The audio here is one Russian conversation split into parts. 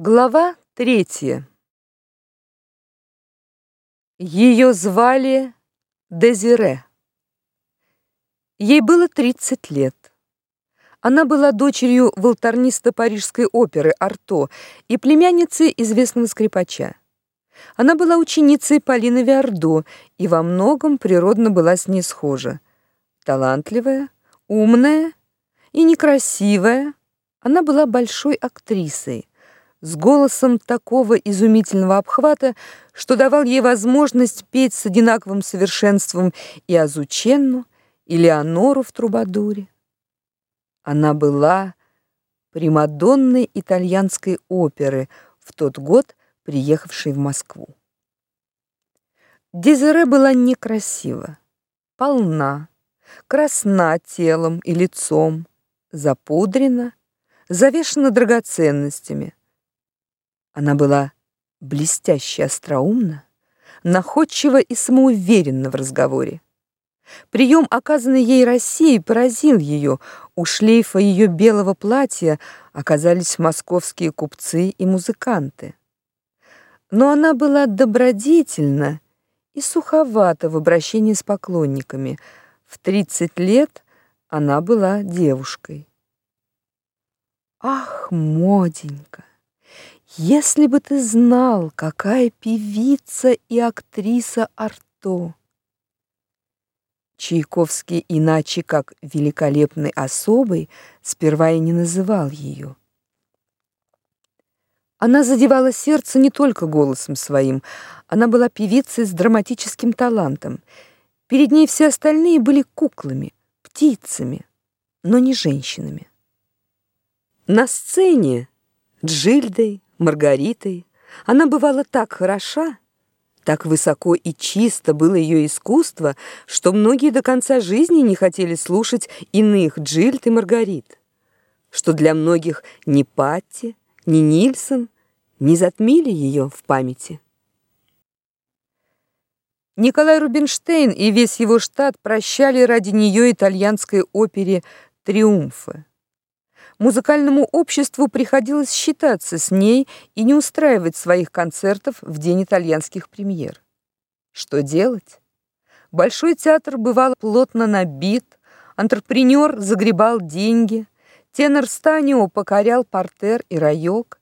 Глава третья. Ее звали Дезире. Ей было 30 лет. Она была дочерью волторниста Парижской оперы Арто и племянницей известного скрипача. Она была ученицей Полины Виардо и во многом природно была с ней схожа. Талантливая, умная и некрасивая, она была большой актрисой с голосом такого изумительного обхвата, что давал ей возможность петь с одинаковым совершенством и Азученну, и Леонору в Трубадуре. Она была примадонной итальянской оперы в тот год, приехавшей в Москву. Дезире была некрасива, полна, красна телом и лицом, запудрена, завешена драгоценностями. Она была блестяще остроумна, находчива и самоуверенна в разговоре. Прием, оказанный ей Россией, поразил ее. У шлейфа ее белого платья оказались московские купцы и музыканты. Но она была добродетельна и суховата в обращении с поклонниками. В 30 лет она была девушкой. Ах, моденька! Если бы ты знал, какая певица и актриса Арто. Чайковский иначе как великолепной особой сперва и не называл ее. Она задевала сердце не только голосом своим, она была певицей с драматическим талантом. Перед ней все остальные были куклами, птицами, но не женщинами. На сцене Джильдой, Маргаритой она бывала так хороша, так высоко и чисто было ее искусство, что многие до конца жизни не хотели слушать иных Джильд и Маргарит, что для многих ни Патти, ни Нильсон не затмили ее в памяти. Николай Рубинштейн и весь его штат прощали ради нее итальянской опере «Триумфы». Музыкальному обществу приходилось считаться с ней и не устраивать своих концертов в день итальянских премьер. Что делать? Большой театр бывал плотно набит, антрепренер загребал деньги, тенор Станио покорял портер и райок.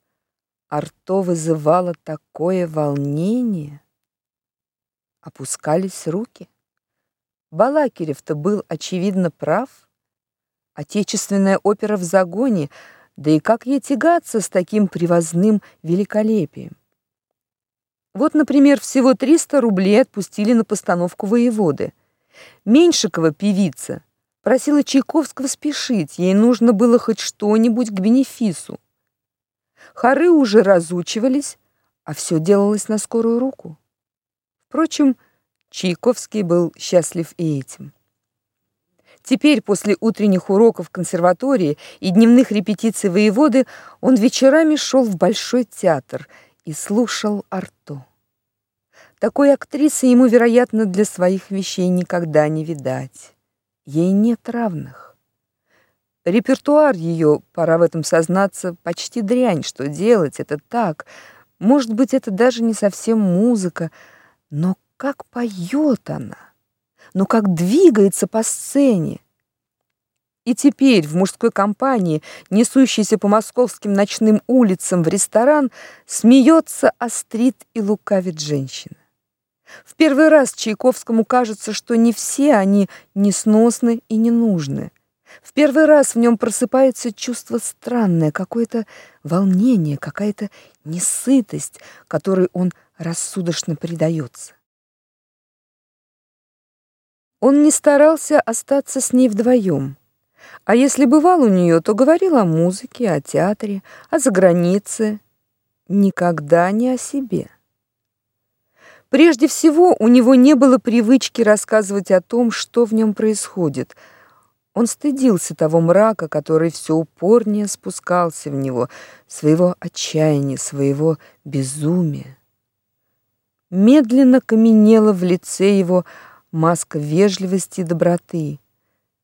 Арто вызывало такое волнение. Опускались руки. Балакирев-то был очевидно прав. Отечественная опера в загоне, да и как ей тягаться с таким привозным великолепием? Вот, например, всего 300 рублей отпустили на постановку воеводы. Меньшикова певица просила Чайковского спешить, ей нужно было хоть что-нибудь к бенефису. Хоры уже разучивались, а все делалось на скорую руку. Впрочем, Чайковский был счастлив и этим. Теперь, после утренних уроков консерватории и дневных репетиций воеводы, он вечерами шел в Большой театр и слушал Арто. Такой актрисы ему, вероятно, для своих вещей никогда не видать. Ей нет равных. Репертуар ее, пора в этом сознаться, почти дрянь, что делать, это так. Может быть, это даже не совсем музыка, но как поет она! Но как двигается по сцене. И теперь в мужской компании, несущейся по московским ночным улицам в ресторан, смеется, острит и лукавит женщина. В первый раз Чайковскому кажется, что не все они несносны и ненужны. В первый раз в нем просыпается чувство странное, какое-то волнение, какая-то несытость, которой он рассудочно предается. Он не старался остаться с ней вдвоем. А если бывал у нее, то говорил о музыке, о театре, о загранице, никогда не о себе. Прежде всего, у него не было привычки рассказывать о том, что в нем происходит. Он стыдился того мрака, который все упорнее спускался в него, своего отчаяния, своего безумия. Медленно каменела в лице его маска вежливости и доброты.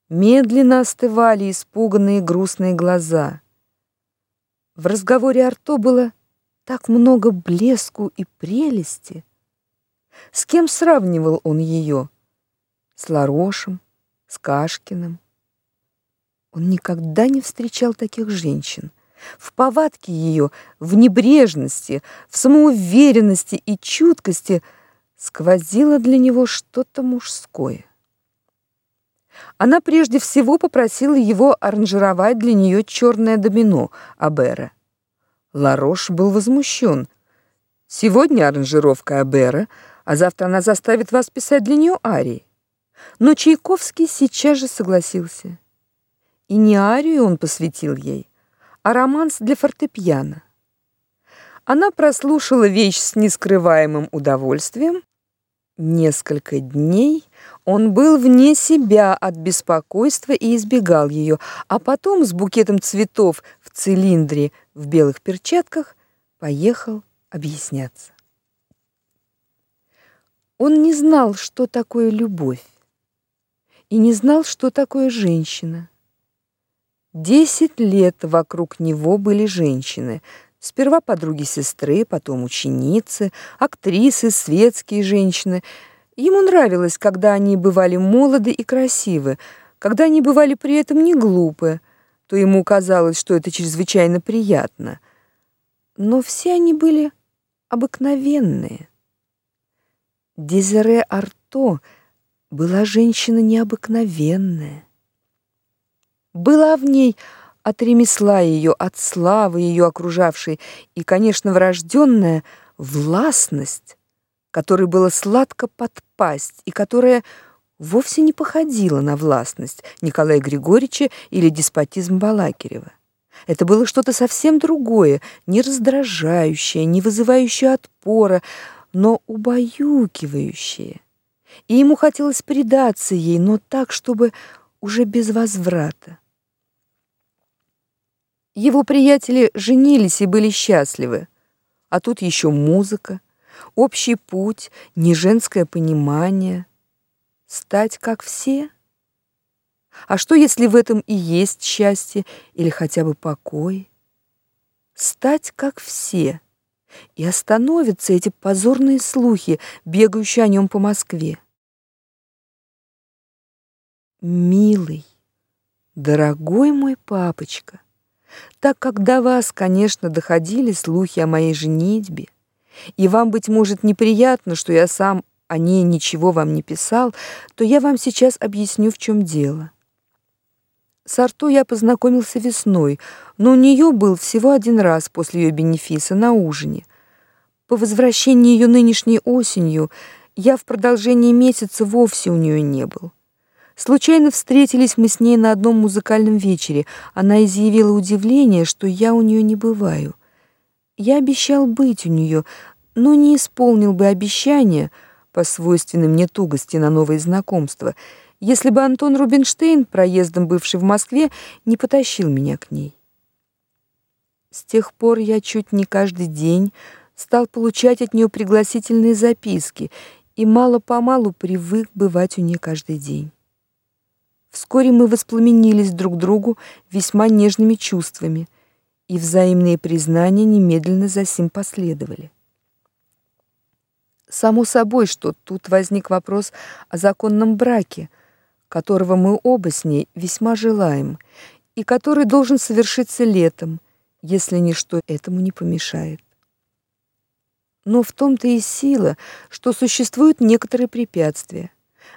Медленно остывали испуганные грустные глаза. В разговоре Арто было так много блеску и прелести. С кем сравнивал он ее? С Ларошем, с Кашкиным. Он никогда не встречал таких женщин. В повадке ее, в небрежности, в самоуверенности и чуткости сквозило для него что-то мужское. Она прежде всего попросила его аранжировать для нее черное домино Абера. Ларош был возмущен. Сегодня аранжировка Абера, а завтра она заставит вас писать для нее арии. Но Чайковский сейчас же согласился. И не арию он посвятил ей, а романс для фортепиано. Она прослушала вещь с нескрываемым удовольствием. Несколько дней он был вне себя от беспокойства и избегал ее, а потом с букетом цветов в цилиндре в белых перчатках поехал объясняться. Он не знал, что такое любовь, и не знал, что такое женщина. Десять лет вокруг него были женщины. Сперва подруги сестры, потом ученицы, актрисы, светские женщины. Ему нравилось, когда они бывали молоды и красивы, когда они бывали при этом не глупы, то ему казалось, что это чрезвычайно приятно. Но все они были обыкновенные. Дезире Арто была женщина необыкновенная. Была в ней от ремесла ее, от славы ее окружавшей и, конечно, врожденная властность, которой было сладко подпасть и которая вовсе не походила на властность Николая Григорьевича или деспотизм Балакирева. Это было что-то совсем другое, не раздражающее, не вызывающее отпора, но убаюкивающее и ему хотелось предаться ей, но так, чтобы уже без возврата. Его приятели женились и были счастливы, а тут еще музыка, общий путь, не женское понимание, стать как все. А что, если в этом и есть счастье или хотя бы покой? Стать как все — и остановятся эти позорные слухи, бегающие о нем по Москве. Милый, дорогой мой папочка, так как до вас, конечно, доходили слухи о моей женитьбе, и вам, быть может, неприятно, что я сам о ней ничего вам не писал, то я вам сейчас объясню, в чем дело. С Арто я познакомился весной, но у нее был всего один раз после ее бенефиса на ужине. По возвращении ее нынешней осенью я в продолжении месяца вовсе у нее не был. Случайно встретились мы с ней на одном музыкальном вечере. Она изъявила удивление, что я у нее не бываю. Я обещал быть у нее, но не исполнил бы обещания по свойственной мне тугости на новые знакомства — если бы Антон Рубинштейн, проездом бывший в Москве, не потащил меня к ней. С тех пор я чуть не каждый день стал получать от нее пригласительные записки и мало-помалу привык бывать у нее каждый день. Вскоре мы воспламенились друг другу весьма нежными чувствами, и взаимные признания немедленно за сим последовали. Само собой, что тут возник вопрос о законном браке — которого мы оба с ней весьма желаем и который должен совершиться летом, если ничто этому не помешает. Но в том-то и сила, что существуют некоторые препятствия.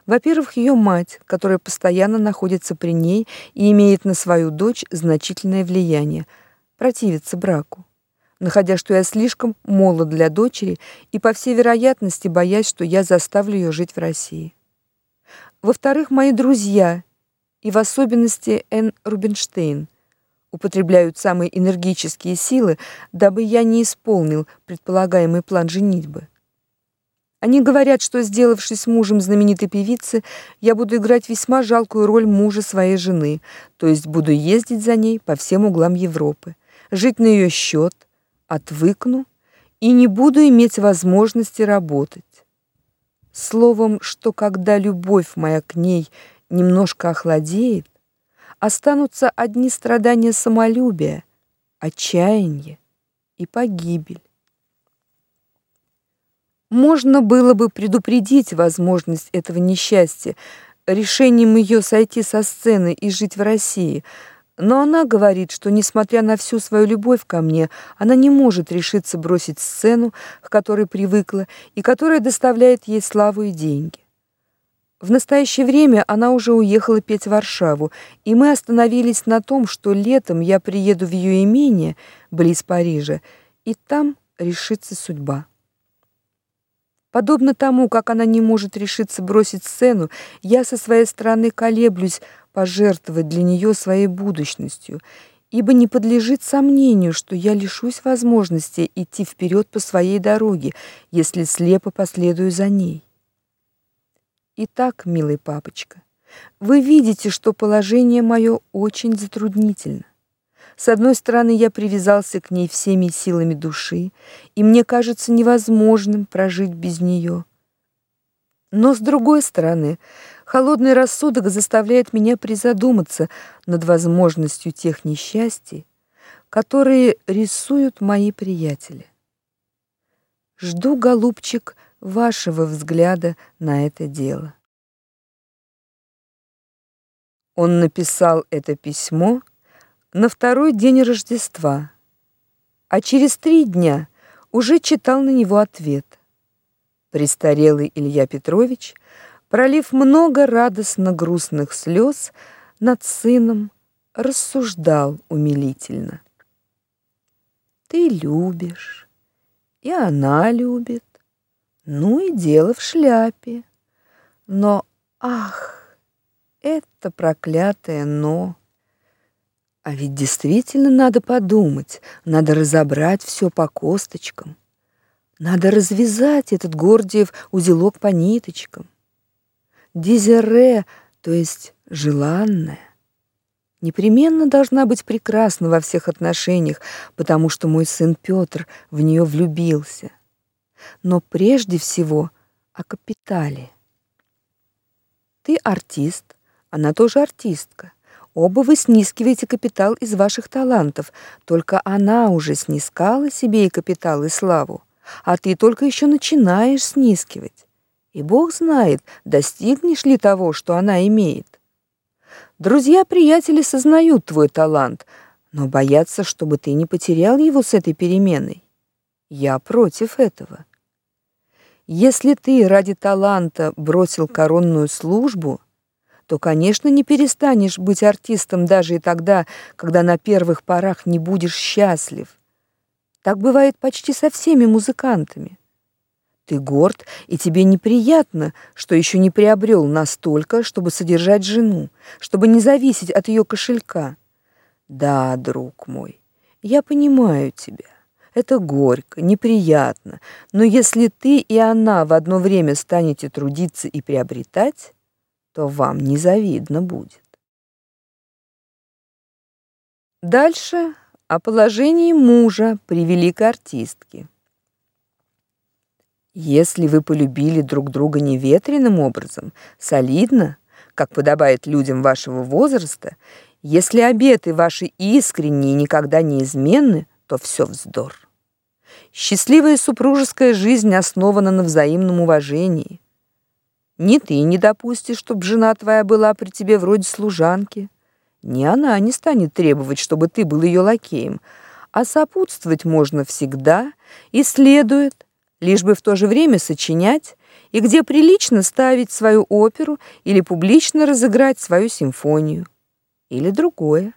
Во-первых, ее мать, которая постоянно находится при ней и имеет на свою дочь значительное влияние, противится браку, находя, что я слишком молод для дочери и по всей вероятности боясь, что я заставлю ее жить в России. Во-вторых, мои друзья, и в особенности Н. Рубинштейн, употребляют самые энергические силы, дабы я не исполнил предполагаемый план женитьбы. Они говорят, что, сделавшись мужем знаменитой певицы, я буду играть весьма жалкую роль мужа своей жены, то есть буду ездить за ней по всем углам Европы, жить на ее счет, отвыкну и не буду иметь возможности работать. Словом, что когда любовь моя к ней немножко охладеет, останутся одни страдания самолюбия, отчаяние и погибель. Можно было бы предупредить возможность этого несчастья решением ее сойти со сцены и жить в России. Но она говорит, что несмотря на всю свою любовь ко мне, она не может решиться бросить сцену, к которой привыкла и которая доставляет ей славу и деньги. В настоящее время она уже уехала петь в Варшаву, и мы остановились на том, что летом я приеду в ее имение близ Парижа, и там решится судьба. Подобно тому, как она не может решиться бросить сцену, я со своей стороны колеблюсь пожертвовать для нее своей будущностью, ибо не подлежит сомнению, что я лишусь возможности идти вперед по своей дороге, если слепо последую за ней. Итак, милый папочка, вы видите, что положение мое очень затруднительно. С одной стороны, я привязался к ней всеми силами души, и мне кажется невозможным прожить без нее. Но с другой стороны, холодный рассудок заставляет меня призадуматься над возможностью тех несчастий, которые рисуют мои приятели. Жду, голубчик, вашего взгляда на это дело. Он написал это письмо на второй день Рождества, а через три дня уже читал на него ответ. Престарелый Илья Петрович, пролив много радостно грустных слез над сыном, рассуждал умилительно. Ты любишь, и она любит. Ну и дело в шляпе. Но, ах, это проклятое «но». А ведь действительно надо подумать, надо разобрать все по косточкам. Надо развязать этот Гордиев узелок по ниточкам. Дезире, то есть желанная, непременно должна быть прекрасна во всех отношениях, потому что мой сын Петр в нее влюбился но прежде всего о капитале. Ты артист, она тоже артистка. Оба вы снискиваете капитал из ваших талантов, только она уже снискала себе и капитал, и славу, а ты только еще начинаешь снискивать. И Бог знает, достигнешь ли того, что она имеет. Друзья-приятели сознают твой талант, но боятся, чтобы ты не потерял его с этой переменой. Я против этого. Если ты ради таланта бросил коронную службу, то, конечно, не перестанешь быть артистом даже и тогда, когда на первых порах не будешь счастлив. Так бывает почти со всеми музыкантами. Ты горд, и тебе неприятно, что еще не приобрел настолько, чтобы содержать жену, чтобы не зависеть от ее кошелька. Да, друг мой, я понимаю тебя. Это горько, неприятно, но если ты и она в одно время станете трудиться и приобретать, то вам незавидно будет. Дальше о положении мужа при великой артистке. Если вы полюбили друг друга неветреным образом, солидно, как подобает людям вашего возраста, если обеты ваши искренние и никогда не изменны, то все вздор. Счастливая супружеская жизнь основана на взаимном уважении. Ни ты не допустишь, чтобы жена твоя была при тебе вроде служанки, ни она не станет требовать, чтобы ты был ее лакеем, а сопутствовать можно всегда и следует, лишь бы в то же время сочинять и где прилично ставить свою оперу или публично разыграть свою симфонию или другое.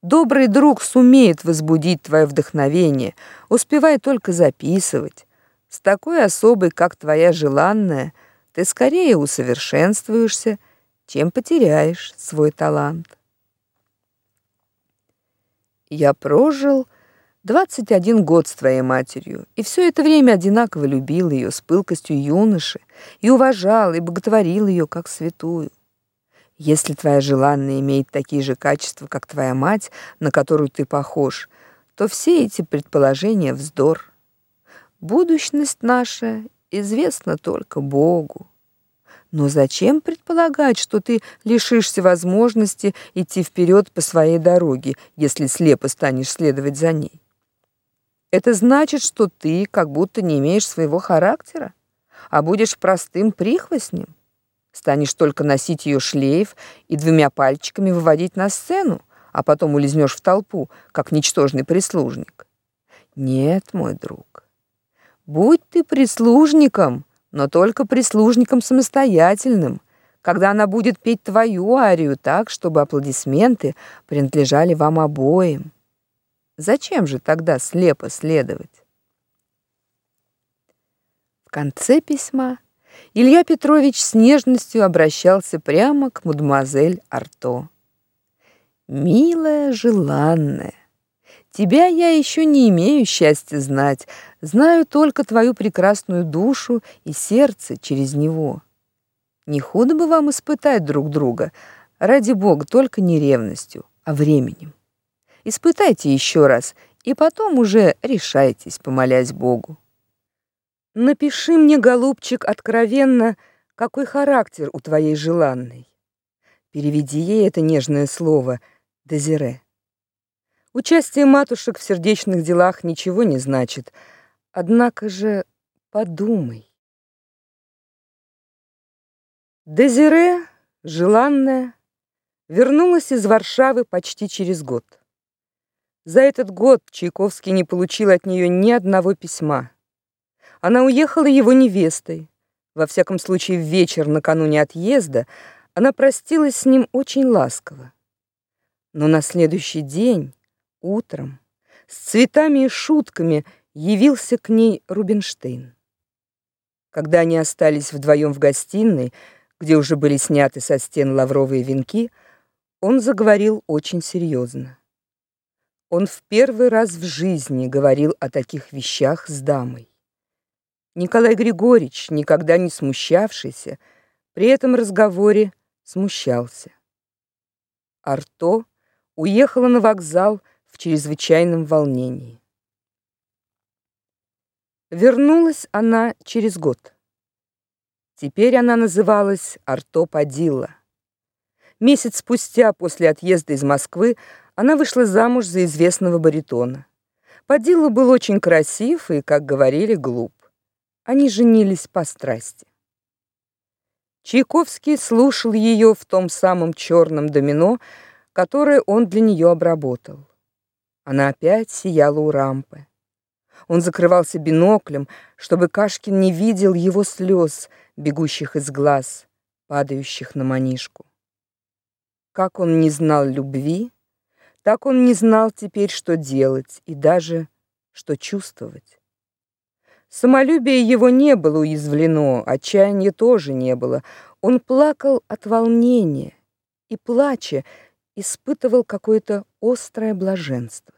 Добрый друг сумеет возбудить твое вдохновение, успевай только записывать. С такой особой, как твоя желанная, ты скорее усовершенствуешься, чем потеряешь свой талант. Я прожил 21 год с твоей матерью, и все это время одинаково любил ее с пылкостью юноши и уважал и боготворил ее как святую. Если твоя желанная имеет такие же качества, как твоя мать, на которую ты похож, то все эти предположения вздор. Будущность наша известна только Богу. Но зачем предполагать, что ты лишишься возможности идти вперед по своей дороге, если слепо станешь следовать за ней? Это значит, что ты как будто не имеешь своего характера, а будешь простым прихвостнем. Станешь только носить ее шлейф и двумя пальчиками выводить на сцену, а потом улизнешь в толпу, как ничтожный прислужник. Нет, мой друг. Будь ты прислужником, но только прислужником самостоятельным, когда она будет петь твою арию так, чтобы аплодисменты принадлежали вам обоим. Зачем же тогда слепо следовать? В конце письма Илья Петрович с нежностью обращался прямо к мадемуазель Арто. «Милая, желанная, тебя я еще не имею счастья знать, знаю только твою прекрасную душу и сердце через него. Не худо бы вам испытать друг друга, ради бога, только не ревностью, а временем. Испытайте еще раз, и потом уже решайтесь, помолясь Богу. Напиши мне, голубчик, откровенно, какой характер у твоей желанной. Переведи ей это нежное слово «дезире». Участие матушек в сердечных делах ничего не значит, однако же подумай. Дезире, желанная, вернулась из Варшавы почти через год. За этот год Чайковский не получил от нее ни одного письма. Она уехала его невестой. Во всяком случае, в вечер накануне отъезда она простилась с ним очень ласково. Но на следующий день, утром, с цветами и шутками явился к ней Рубинштейн. Когда они остались вдвоем в гостиной, где уже были сняты со стен лавровые венки, он заговорил очень серьезно. Он в первый раз в жизни говорил о таких вещах с дамой. Николай Григорьевич, никогда не смущавшийся, при этом разговоре смущался. Арто уехала на вокзал в чрезвычайном волнении. Вернулась она через год. Теперь она называлась Арто Падилла. Месяц спустя после отъезда из Москвы она вышла замуж за известного баритона. Падилла был очень красив и, как говорили, глуп. Они женились по страсти. Чайковский слушал ее в том самом черном домино, которое он для нее обработал. Она опять сияла у рампы. Он закрывался биноклем, чтобы Кашкин не видел его слез, бегущих из глаз, падающих на манишку. Как он не знал любви, так он не знал теперь, что делать и даже что чувствовать. Самолюбие его не было уязвлено, отчаяния тоже не было. Он плакал от волнения и, плача, испытывал какое-то острое блаженство.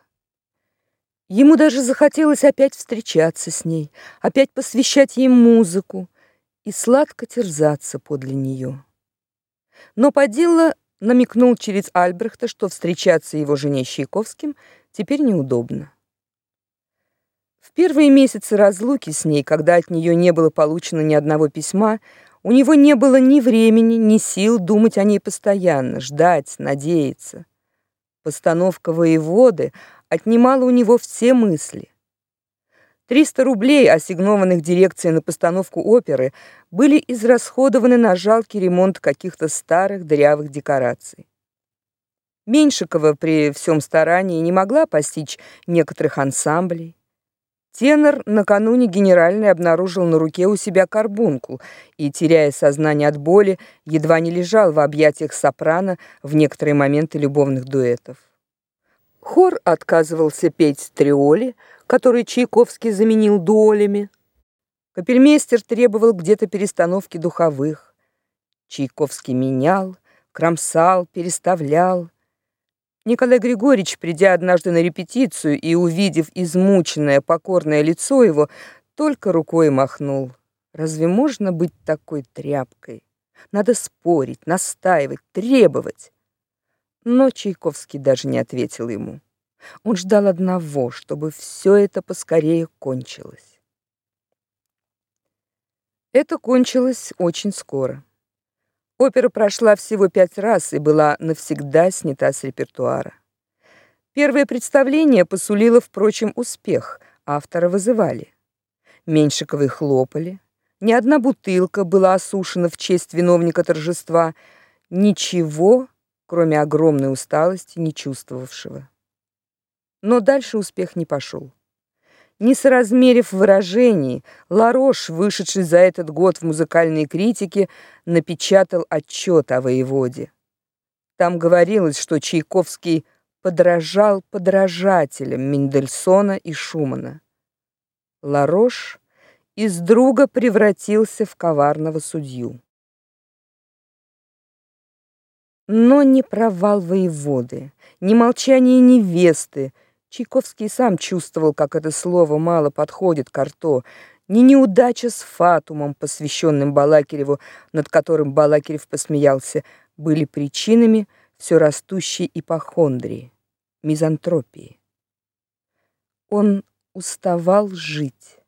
Ему даже захотелось опять встречаться с ней, опять посвящать ей музыку и сладко терзаться подле нее. Но Падилла намекнул через Альбрехта, что встречаться его жене Чайковским теперь неудобно. В первые месяцы разлуки с ней, когда от нее не было получено ни одного письма, у него не было ни времени, ни сил думать о ней постоянно, ждать, надеяться. Постановка воеводы отнимала у него все мысли. 300 рублей, ассигнованных дирекцией на постановку оперы, были израсходованы на жалкий ремонт каких-то старых дырявых декораций. Меньшикова при всем старании не могла постичь некоторых ансамблей. Тенор накануне генеральный обнаружил на руке у себя карбункул и, теряя сознание от боли, едва не лежал в объятиях сопрано в некоторые моменты любовных дуэтов. Хор отказывался петь триоли, который Чайковский заменил дуолями. Капельмейстер требовал где-то перестановки духовых. Чайковский менял, кромсал, переставлял. Николай Григорьевич, придя однажды на репетицию и увидев измученное, покорное лицо его, только рукой махнул. Разве можно быть такой тряпкой? Надо спорить, настаивать, требовать. Но Чайковский даже не ответил ему. Он ждал одного, чтобы все это поскорее кончилось. Это кончилось очень скоро. Опера прошла всего пять раз и была навсегда снята с репертуара. Первое представление посулило, впрочем, успех. автора вызывали. Меньшиковой хлопали. Ни одна бутылка была осушена в честь виновника торжества. Ничего, кроме огромной усталости, не чувствовавшего. Но дальше успех не пошел. Не соразмерив выражений, Ларош, вышедший за этот год в музыкальные критики, напечатал отчет о воеводе. Там говорилось, что Чайковский подражал подражателям Мендельсона и Шумана. Ларош из друга превратился в коварного судью. Но ни провал воеводы, ни молчание невесты — Чайковский сам чувствовал, как это слово мало подходит к Арто, ни неудача с Фатумом, посвященным Балакиреву, над которым Балакирев посмеялся, были причинами все растущей ипохондрии, мизантропии. Он уставал жить.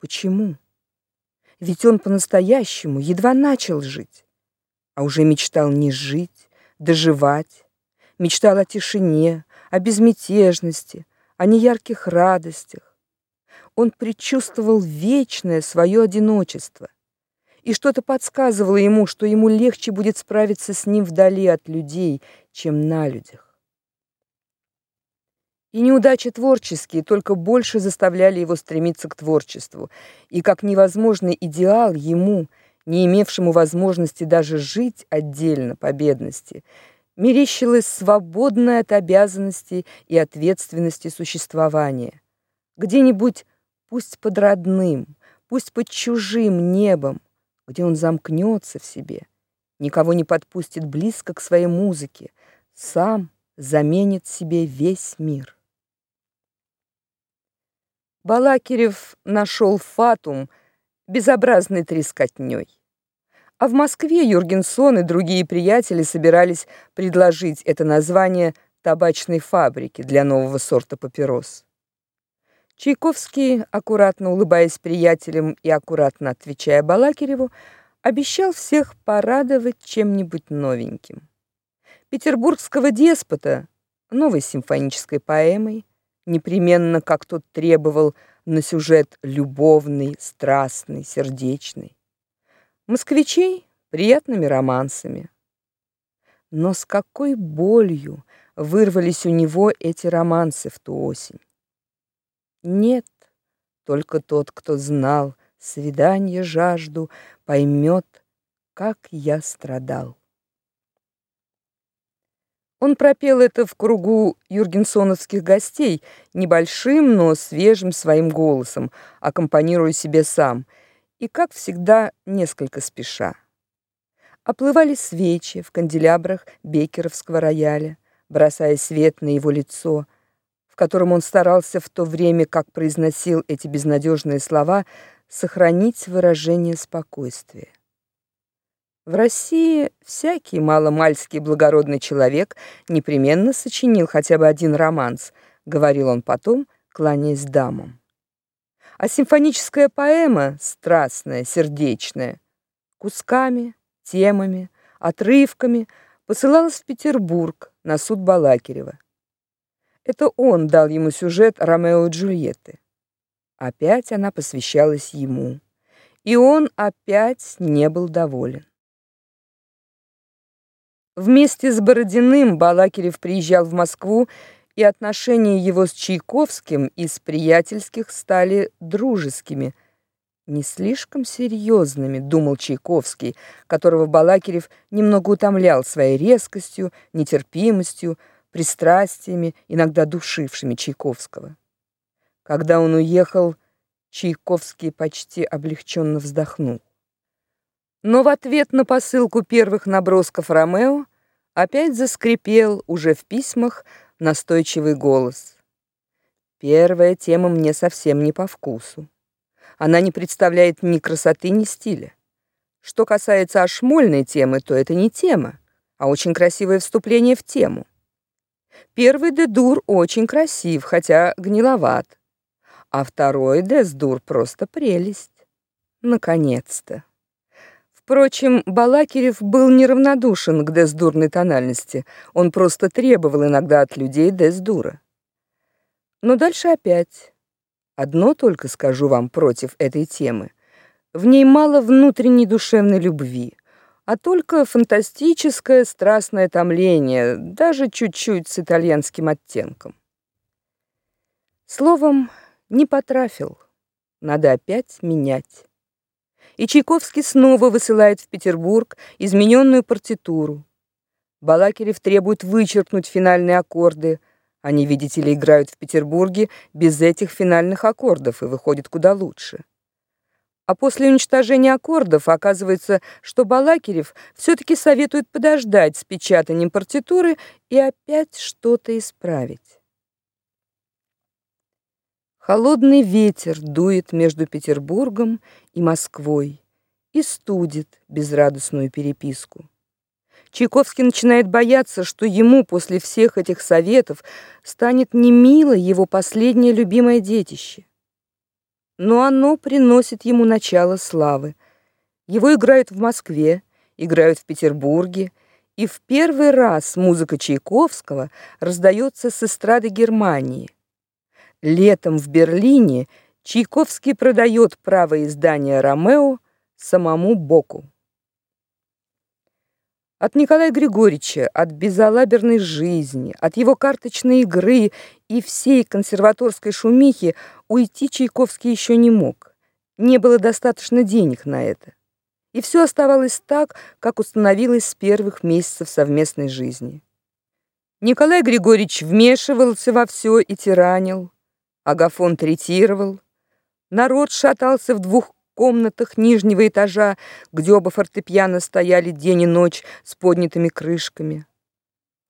Почему? Ведь он по-настоящему едва начал жить, а уже мечтал не жить, доживать, мечтал о тишине, о безмятежности, о неярких радостях. Он предчувствовал вечное свое одиночество, и что-то подсказывало ему, что ему легче будет справиться с ним вдали от людей, чем на людях. И неудачи творческие только больше заставляли его стремиться к творчеству, и как невозможный идеал ему, не имевшему возможности даже жить отдельно по бедности, мерещилось свободное от обязанностей и ответственности существования. Где-нибудь, пусть под родным, пусть под чужим небом, где он замкнется в себе, никого не подпустит близко к своей музыке, сам заменит себе весь мир. Балакирев нашел фатум безобразной трескотней. А в Москве Юргенсон и другие приятели собирались предложить это название табачной фабрики для нового сорта папирос. Чайковский, аккуратно улыбаясь приятелям и аккуратно отвечая Балакиреву, обещал всех порадовать чем-нибудь новеньким. Петербургского деспота новой симфонической поэмой, непременно, как тот требовал, на сюжет любовный, страстный, сердечный москвичей приятными романсами. Но с какой болью вырвались у него эти романсы в ту осень. Нет, только тот, кто знал свидание жажду, поймет, как я страдал. Он пропел это в кругу юргенсоновских гостей, небольшим, но свежим своим голосом, аккомпанируя себе сам — и, как всегда, несколько спеша. Оплывали свечи в канделябрах бекеровского рояля, бросая свет на его лицо, в котором он старался в то время, как произносил эти безнадежные слова, сохранить выражение спокойствия. В России всякий маломальский благородный человек непременно сочинил хотя бы один романс, говорил он потом, кланяясь дамам а симфоническая поэма страстная, сердечная, кусками, темами, отрывками посылалась в Петербург на суд Балакирева. Это он дал ему сюжет Ромео и Джульетты. Опять она посвящалась ему, и он опять не был доволен. Вместе с Бородиным Балакирев приезжал в Москву и отношения его с Чайковским из приятельских стали дружескими, не слишком серьезными, думал Чайковский, которого Балакирев немного утомлял своей резкостью, нетерпимостью, пристрастиями, иногда душившими Чайковского. Когда он уехал, Чайковский почти облегченно вздохнул. Но в ответ на посылку первых набросков Ромео опять заскрипел уже в письмах настойчивый голос. Первая тема мне совсем не по вкусу. Она не представляет ни красоты, ни стиля. Что касается ашмольной темы, то это не тема, а очень красивое вступление в тему. Первый дедур очень красив, хотя гниловат, а второй десдур просто прелесть. Наконец-то. Впрочем, Балакирев был неравнодушен к десдурной тональности. Он просто требовал иногда от людей десдура. Но дальше опять Одно только скажу вам против этой темы. В ней мало внутренней душевной любви, а только фантастическое страстное томление, даже чуть-чуть с итальянским оттенком. Словом, не потрафил. Надо опять менять. И Чайковский снова высылает в Петербург измененную партитуру. Балакирев требует вычеркнуть финальные аккорды. Они, видите ли, играют в Петербурге без этих финальных аккордов и выходит куда лучше. А после уничтожения аккордов оказывается, что Балакирев все таки советует подождать с печатанием партитуры и опять что-то исправить. Холодный ветер дует между Петербургом и Москвой и студит безрадостную переписку. Чайковский начинает бояться, что ему после всех этих советов станет немило его последнее любимое детище. Но оно приносит ему начало славы. Его играют в Москве, играют в Петербурге, и в первый раз музыка Чайковского раздается с эстрады Германии. Летом в Берлине Чайковский продает право издания Ромео самому Боку. От Николая Григорьевича, от безалаберной жизни, от его карточной игры и всей консерваторской шумихи уйти Чайковский еще не мог. Не было достаточно денег на это. И все оставалось так, как установилось с первых месяцев совместной жизни. Николай Григорьевич вмешивался во все и тиранил. Агафон третировал. Народ шатался в двух комнатах нижнего этажа, где оба фортепиано стояли день и ночь с поднятыми крышками.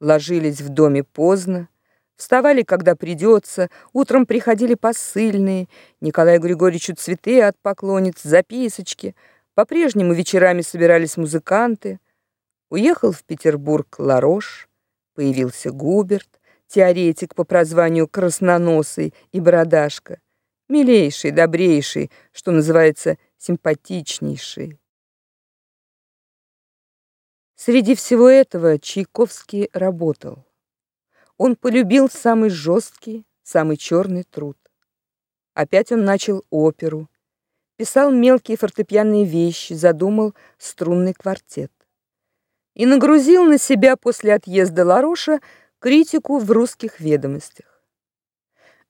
Ложились в доме поздно, вставали, когда придется, утром приходили посыльные, Николаю Григорьевичу цветы от поклонниц, записочки, по-прежнему вечерами собирались музыканты. Уехал в Петербург Ларош, появился Губерт, теоретик по прозванию Красноносый и Бородашка милейший, добрейший, что называется, симпатичнейший. Среди всего этого Чайковский работал. Он полюбил самый жесткий, самый черный труд. Опять он начал оперу, писал мелкие фортепианные вещи, задумал струнный квартет. И нагрузил на себя после отъезда Лароша критику в русских ведомостях.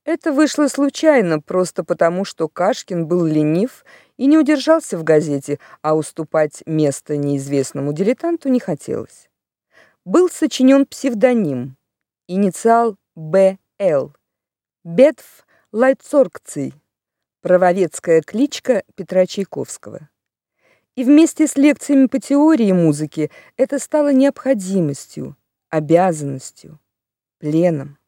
Это вышло случайно, просто потому, что Кашкин был ленив и не удержался в газете, а уступать место неизвестному дилетанту не хотелось. Был сочинен псевдоним, инициал Б.Л. Бетф Лайцоргций, правоведская кличка Петра Чайковского. И вместе с лекциями по теории музыки это стало необходимостью, обязанностью, пленом.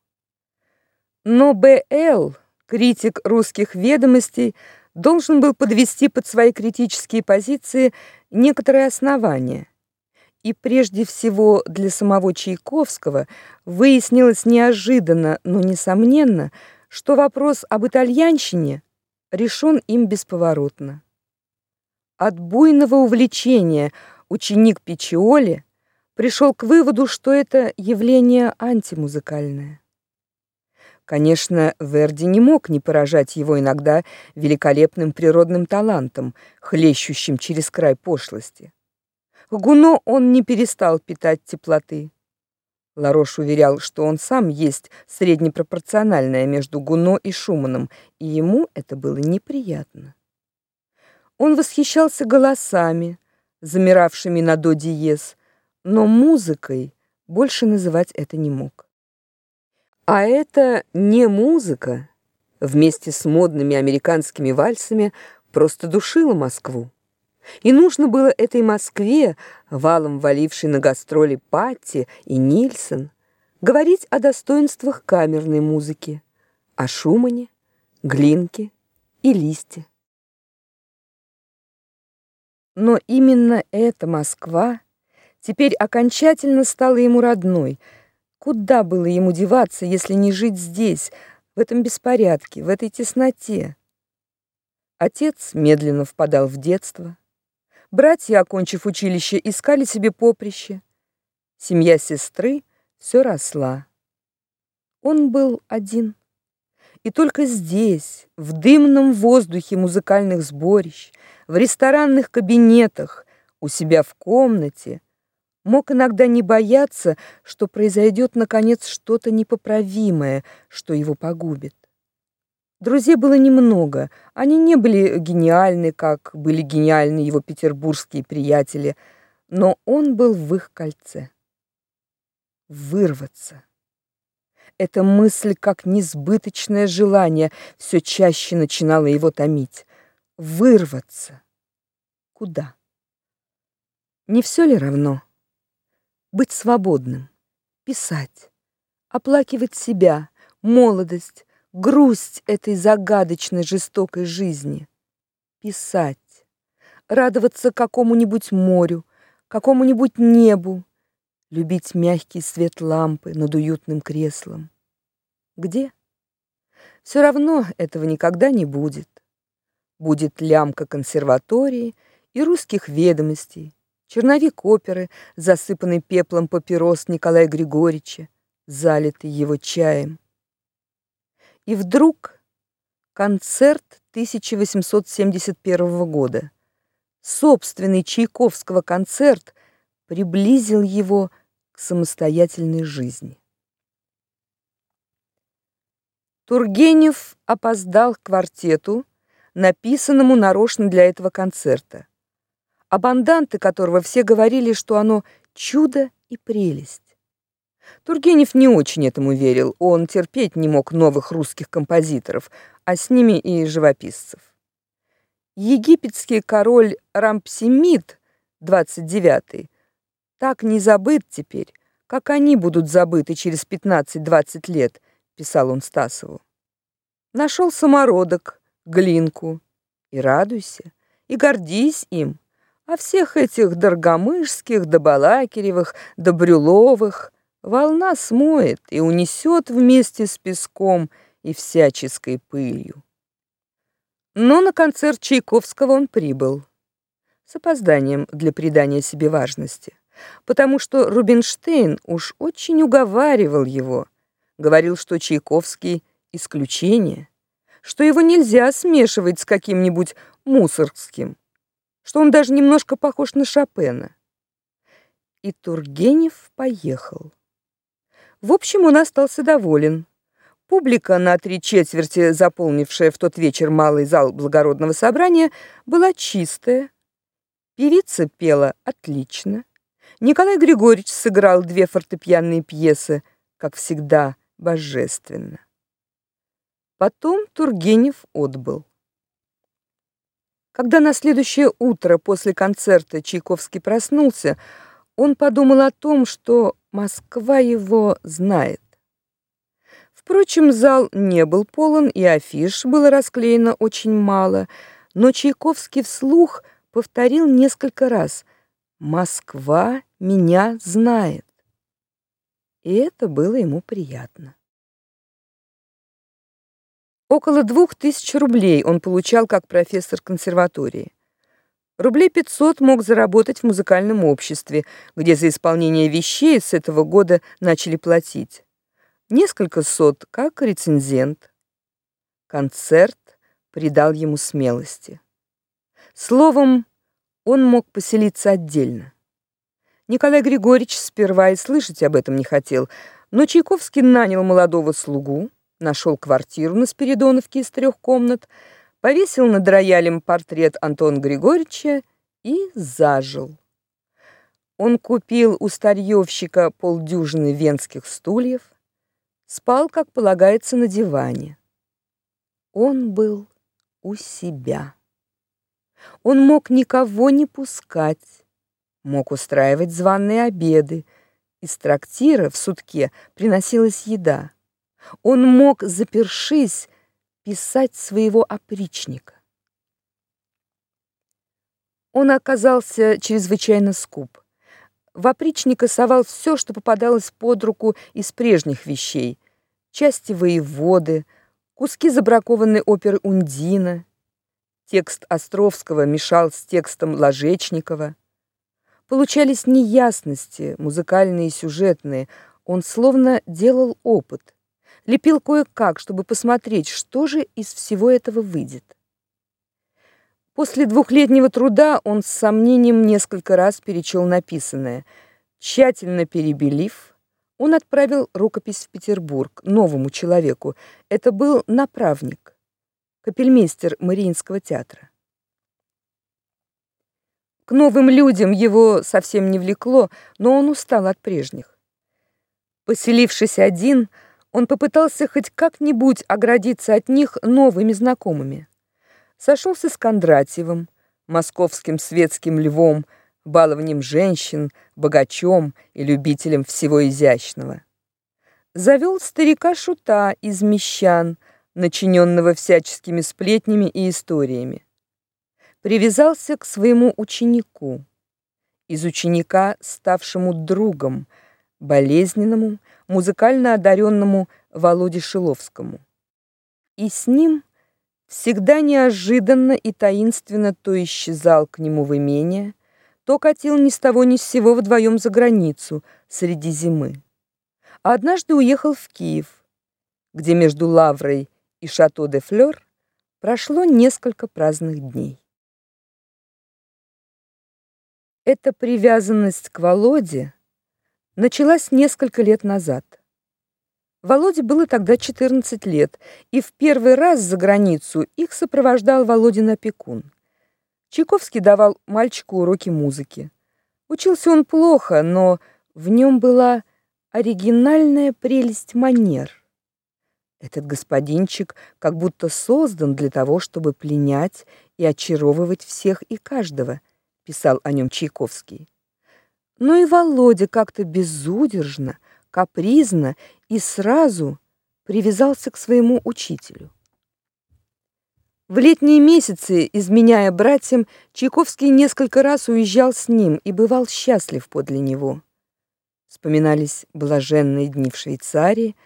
Но Б.Л., критик русских ведомостей, должен был подвести под свои критические позиции некоторые основания. И прежде всего для самого Чайковского выяснилось неожиданно, но несомненно, что вопрос об итальянщине решен им бесповоротно. От буйного увлечения ученик Пичиоли пришел к выводу, что это явление антимузыкальное. Конечно, Верди не мог не поражать его иногда великолепным природным талантом, хлещущим через край пошлости. Гуно он не перестал питать теплоты. Ларош уверял, что он сам есть среднепропорциональное между Гуно и Шуманом, и ему это было неприятно. Он восхищался голосами, замиравшими на до диез, но музыкой больше называть это не мог. А это не музыка, вместе с модными американскими вальсами просто душила Москву. И нужно было этой Москве, валом валившей на гастроли Патти и Нильсон, говорить о достоинствах камерной музыки, о Шумане, Глинке и Листе. Но именно эта Москва теперь окончательно стала ему родной – Куда было ему деваться, если не жить здесь, в этом беспорядке, в этой тесноте? Отец медленно впадал в детство. Братья, окончив училище, искали себе поприще. Семья сестры все росла. Он был один. И только здесь, в дымном воздухе музыкальных сборищ, в ресторанных кабинетах, у себя в комнате, мог иногда не бояться, что произойдет наконец что-то непоправимое, что его погубит. Друзей было немного. Они не были гениальны, как были гениальны его петербургские приятели, но он был в их кольце. Вырваться. Эта мысль, как несбыточное желание, все чаще начинала его томить. Вырваться. Куда? Не все ли равно? Быть свободным, писать, оплакивать себя, молодость, грусть этой загадочной жестокой жизни. Писать, радоваться какому-нибудь морю, какому-нибудь небу, любить мягкий свет лампы над уютным креслом. Где? Все равно этого никогда не будет. Будет лямка консерватории и русских ведомостей, черновик оперы, засыпанный пеплом папирос Николая Григорьевича, залитый его чаем. И вдруг концерт 1871 года. Собственный Чайковского концерт приблизил его к самостоятельной жизни. Тургенев опоздал к квартету, написанному нарочно для этого концерта. Абанданты которого все говорили, что оно чудо и прелесть. Тургенев не очень этому верил. Он терпеть не мог новых русских композиторов, а с ними и живописцев. Египетский король Рампсимид 29 так не забыт теперь, как они будут забыты через 15-20 лет, писал он Стасову. Нашел самородок, глинку, и радуйся, и гордись им. А всех этих Доргомышских, Добалакиревых, Добрюловых волна смоет и унесет вместе с песком и всяческой пылью. Но на концерт Чайковского он прибыл. С опозданием для придания себе важности. Потому что Рубинштейн уж очень уговаривал его, говорил, что Чайковский исключение, что его нельзя смешивать с каким-нибудь Мусоргским, что он даже немножко похож на Шопена. И Тургенев поехал. В общем, он остался доволен. Публика, на три четверти заполнившая в тот вечер малый зал благородного собрания, была чистая. Певица пела отлично. Николай Григорьевич сыграл две фортепианные пьесы, как всегда, божественно. Потом Тургенев отбыл. Когда на следующее утро после концерта Чайковский проснулся, он подумал о том, что Москва его знает. Впрочем, зал не был полон, и афиш было расклеено очень мало, но Чайковский вслух повторил несколько раз: "Москва меня знает. И это было ему приятно. Около двух тысяч рублей он получал как профессор консерватории. Рублей 500 мог заработать в музыкальном обществе, где за исполнение вещей с этого года начали платить. Несколько сот как рецензент. Концерт придал ему смелости. Словом, он мог поселиться отдельно. Николай Григорьевич сперва и слышать об этом не хотел, но Чайковский нанял молодого слугу, нашел квартиру на Спиридоновке из трех комнат, повесил над роялем портрет Антона Григорьевича и зажил. Он купил у старьевщика полдюжины венских стульев, спал, как полагается, на диване. Он был у себя. Он мог никого не пускать мог устраивать званые обеды. Из трактира в сутке приносилась еда. Он мог, запершись, писать своего опричника. Он оказался чрезвычайно скуп. В опричника совал все, что попадалось под руку из прежних вещей: части воеводы, куски забракованной оперы Ундина. Текст Островского мешал с текстом Ложечникова. Получались неясности, музыкальные и сюжетные. Он словно делал опыт. Лепил кое-как, чтобы посмотреть, что же из всего этого выйдет. После двухлетнего труда он с сомнением несколько раз перечел написанное. Тщательно перебелив, он отправил рукопись в Петербург новому человеку. Это был направник, капельмейстер Мариинского театра. К новым людям его совсем не влекло, но он устал от прежних. Поселившись один, он попытался хоть как-нибудь оградиться от них новыми знакомыми сошелся с Кондратьевым, московским светским львом, баловнем женщин, богачом и любителем всего изящного. Завел старика Шута из Мещан, начиненного всяческими сплетнями и историями. Привязался к своему ученику, из ученика ставшему другом, болезненному, музыкально одаренному Володе Шиловскому. И с ним Всегда неожиданно и таинственно то исчезал к нему в имение, то катил ни с того ни с сего вдвоем за границу среди зимы. А однажды уехал в Киев, где между Лаврой и Шато де Флёр прошло несколько праздных дней. Эта привязанность к Володе началась несколько лет назад. Володе было тогда 14 лет, и в первый раз за границу их сопровождал Володин опекун. Чайковский давал мальчику уроки музыки. Учился он плохо, но в нем была оригинальная прелесть манер. Этот господинчик как будто создан для того, чтобы пленять и очаровывать всех и каждого, писал о нем Чайковский. Но и Володя как-то безудержно, капризно и сразу привязался к своему учителю. В летние месяцы, изменяя братьям, Чайковский несколько раз уезжал с ним и бывал счастлив подле него. Вспоминались блаженные дни в Швейцарии,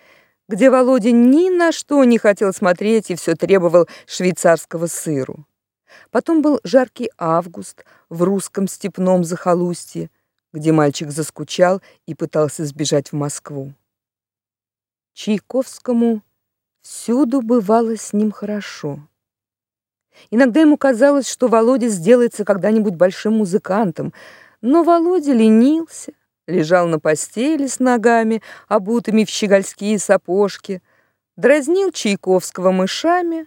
где Володя ни на что не хотел смотреть и все требовал швейцарского сыру. Потом был жаркий август в русском степном захолустье, где мальчик заскучал и пытался сбежать в Москву. Чайковскому всюду бывало с ним хорошо. Иногда ему казалось, что Володя сделается когда-нибудь большим музыкантом, но Володя ленился, лежал на постели с ногами, обутыми в щегольские сапожки, дразнил Чайковского мышами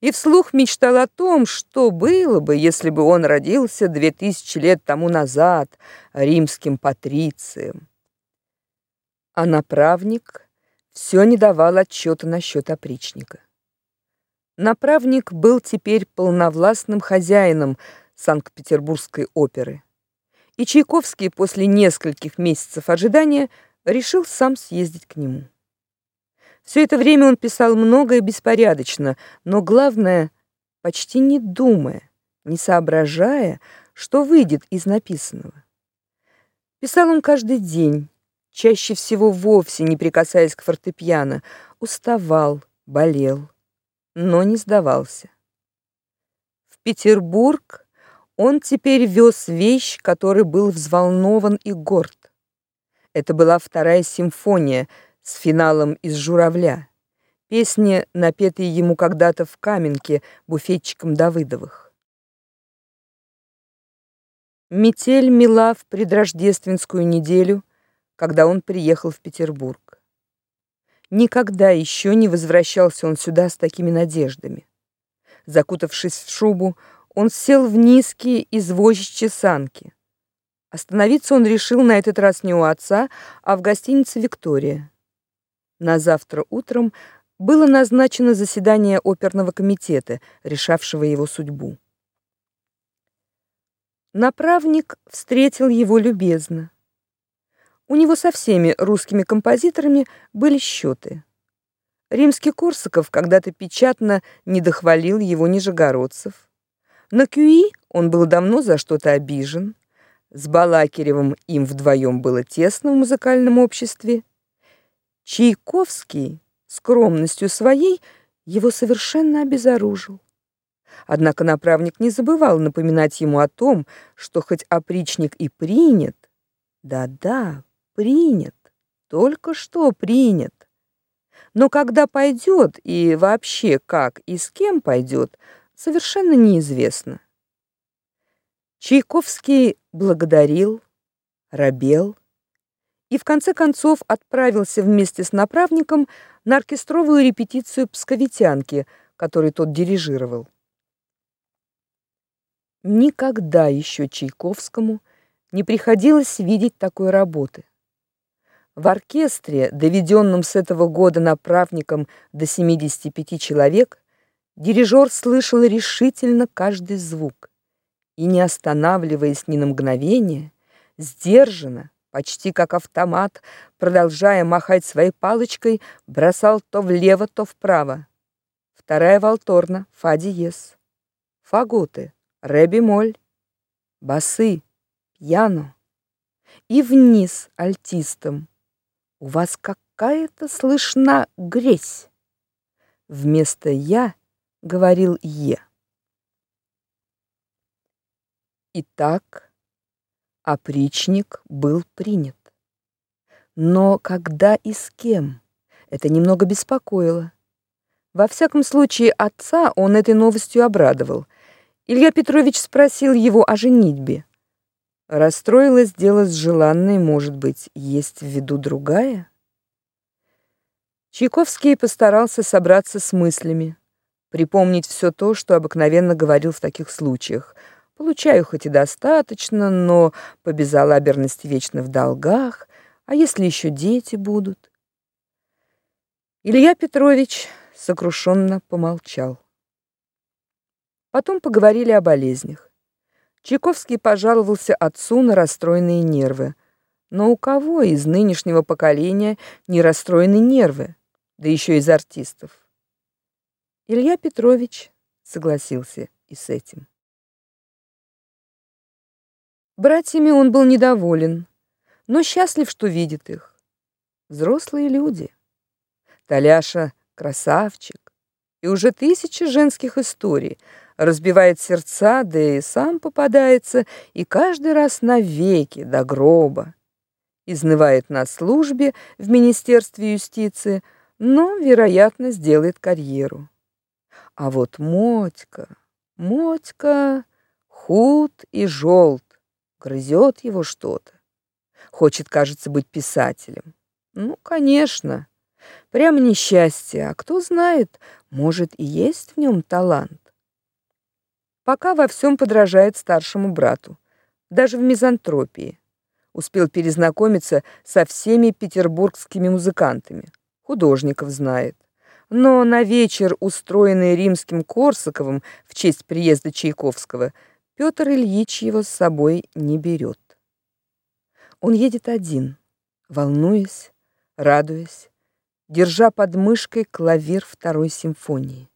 и вслух мечтал о том, что было бы, если бы он родился две тысячи лет тому назад римским патрицием. А направник все не давал отчета насчет опричника. Направник был теперь полновластным хозяином Санкт-Петербургской оперы. И Чайковский после нескольких месяцев ожидания решил сам съездить к нему. Все это время он писал много и беспорядочно, но главное, почти не думая, не соображая, что выйдет из написанного. Писал он каждый день, чаще всего вовсе не прикасаясь к фортепиано, уставал, болел, но не сдавался. В Петербург он теперь вез вещь, который был взволнован и горд. Это была вторая симфония — с финалом из журавля. Песни, напетые ему когда-то в Каменке буфетчиком Давыдовых. Метель мела в предрождественскую неделю, когда он приехал в Петербург. Никогда еще не возвращался он сюда с такими надеждами. Закутавшись в шубу, он сел в низкие извозчичьи санки. Остановиться он решил на этот раз не у отца, а в гостинице Виктория. На завтра утром было назначено заседание оперного комитета, решавшего его судьбу. Направник встретил его любезно. У него со всеми русскими композиторами были счеты. Римский Корсаков когда-то печатно недохвалил его нижегородцев. На Кюи он был давно за что-то обижен. С Балакиревым им вдвоем было тесно в музыкальном обществе. Чайковский скромностью своей его совершенно обезоружил. Однако направник не забывал напоминать ему о том, что хоть опричник и принят, да-да, принят, только что принят, Но когда пойдет и вообще как и с кем пойдет, совершенно неизвестно. Чайковский благодарил, робел и в конце концов отправился вместе с направником на оркестровую репетицию псковитянки, которой тот дирижировал. Никогда еще Чайковскому не приходилось видеть такой работы. В оркестре, доведенном с этого года направником до 75 человек, дирижер слышал решительно каждый звук и, не останавливаясь ни на мгновение, сдержанно, почти как автомат, продолжая махать своей палочкой, бросал то влево, то вправо. Вторая валторна, фа диез. Фаготы, ре бемоль, басы, пьяно. И вниз альтистом. У вас какая-то слышна грязь. Вместо я говорил е. Итак, опричник был принят. Но когда и с кем? Это немного беспокоило. Во всяком случае, отца он этой новостью обрадовал. Илья Петрович спросил его о женитьбе. Расстроилось дело с желанной, может быть, есть в виду другая? Чайковский постарался собраться с мыслями, припомнить все то, что обыкновенно говорил в таких случаях — Получаю хоть и достаточно, но по безалаберности вечно в долгах. А если еще дети будут? Илья Петрович сокрушенно помолчал. Потом поговорили о болезнях. Чайковский пожаловался отцу на расстроенные нервы. Но у кого из нынешнего поколения не расстроены нервы, да еще из артистов? Илья Петрович согласился и с этим. Братьями он был недоволен, но счастлив, что видит их. Взрослые люди. Таляша красавчик, и уже тысячи женских историй разбивает сердца, да и сам попадается, и каждый раз навеки до гроба. Изнывает на службе в Министерстве юстиции, но, вероятно, сделает карьеру. А вот Мотька, Мотька худ и желт, Грызет его что-то. Хочет, кажется, быть писателем. Ну, конечно. Прямо несчастье, а кто знает, может и есть в нем талант. Пока во всем подражает старшему брату, даже в мизантропии. Успел перезнакомиться со всеми петербургскими музыкантами. Художников знает. Но на вечер, устроенный римским Корсаковым в честь приезда Чайковского, Петр Ильич его с собой не берет. Он едет один, волнуясь, радуясь, держа под мышкой клавир второй симфонии.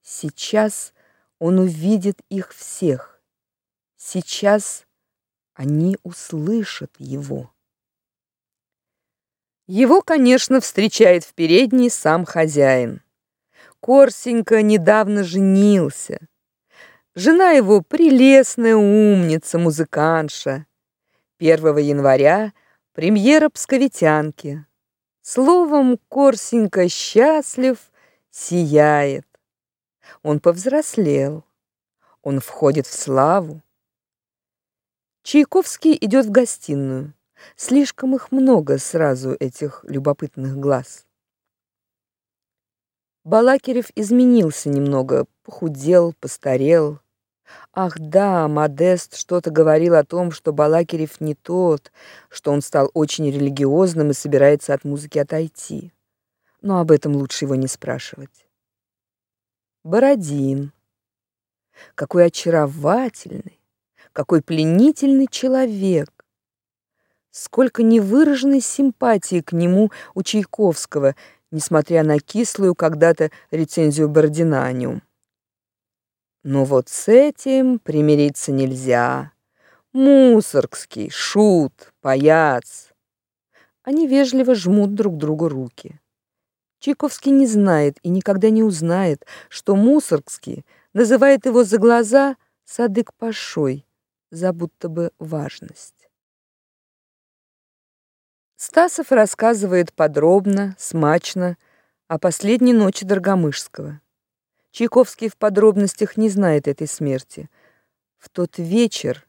Сейчас он увидит их всех. Сейчас они услышат его. Его, конечно, встречает в передней сам хозяин. Корсенька недавно женился. Жена его прелестная умница, музыкантша. 1 января премьера псковитянки. Словом, Корсенька счастлив, сияет. Он повзрослел. Он входит в славу. Чайковский идет в гостиную. Слишком их много сразу этих любопытных глаз. Балакирев изменился немного, похудел, постарел. Ах да, Модест что-то говорил о том, что Балакирев не тот, что он стал очень религиозным и собирается от музыки отойти. Но об этом лучше его не спрашивать. Бородин. Какой очаровательный, какой пленительный человек. Сколько невыраженной симпатии к нему у Чайковского, несмотря на кислую когда-то рецензию Бородина о нем. Но вот с этим примириться нельзя. Мусоргский, шут, паяц. Они вежливо жмут друг другу руки. Чайковский не знает и никогда не узнает, что Мусоргский называет его за глаза Садык Пашой, за будто бы важность. Стасов рассказывает подробно, смачно о последней ночи Доргомышского. Чайковский в подробностях не знает этой смерти. В тот вечер,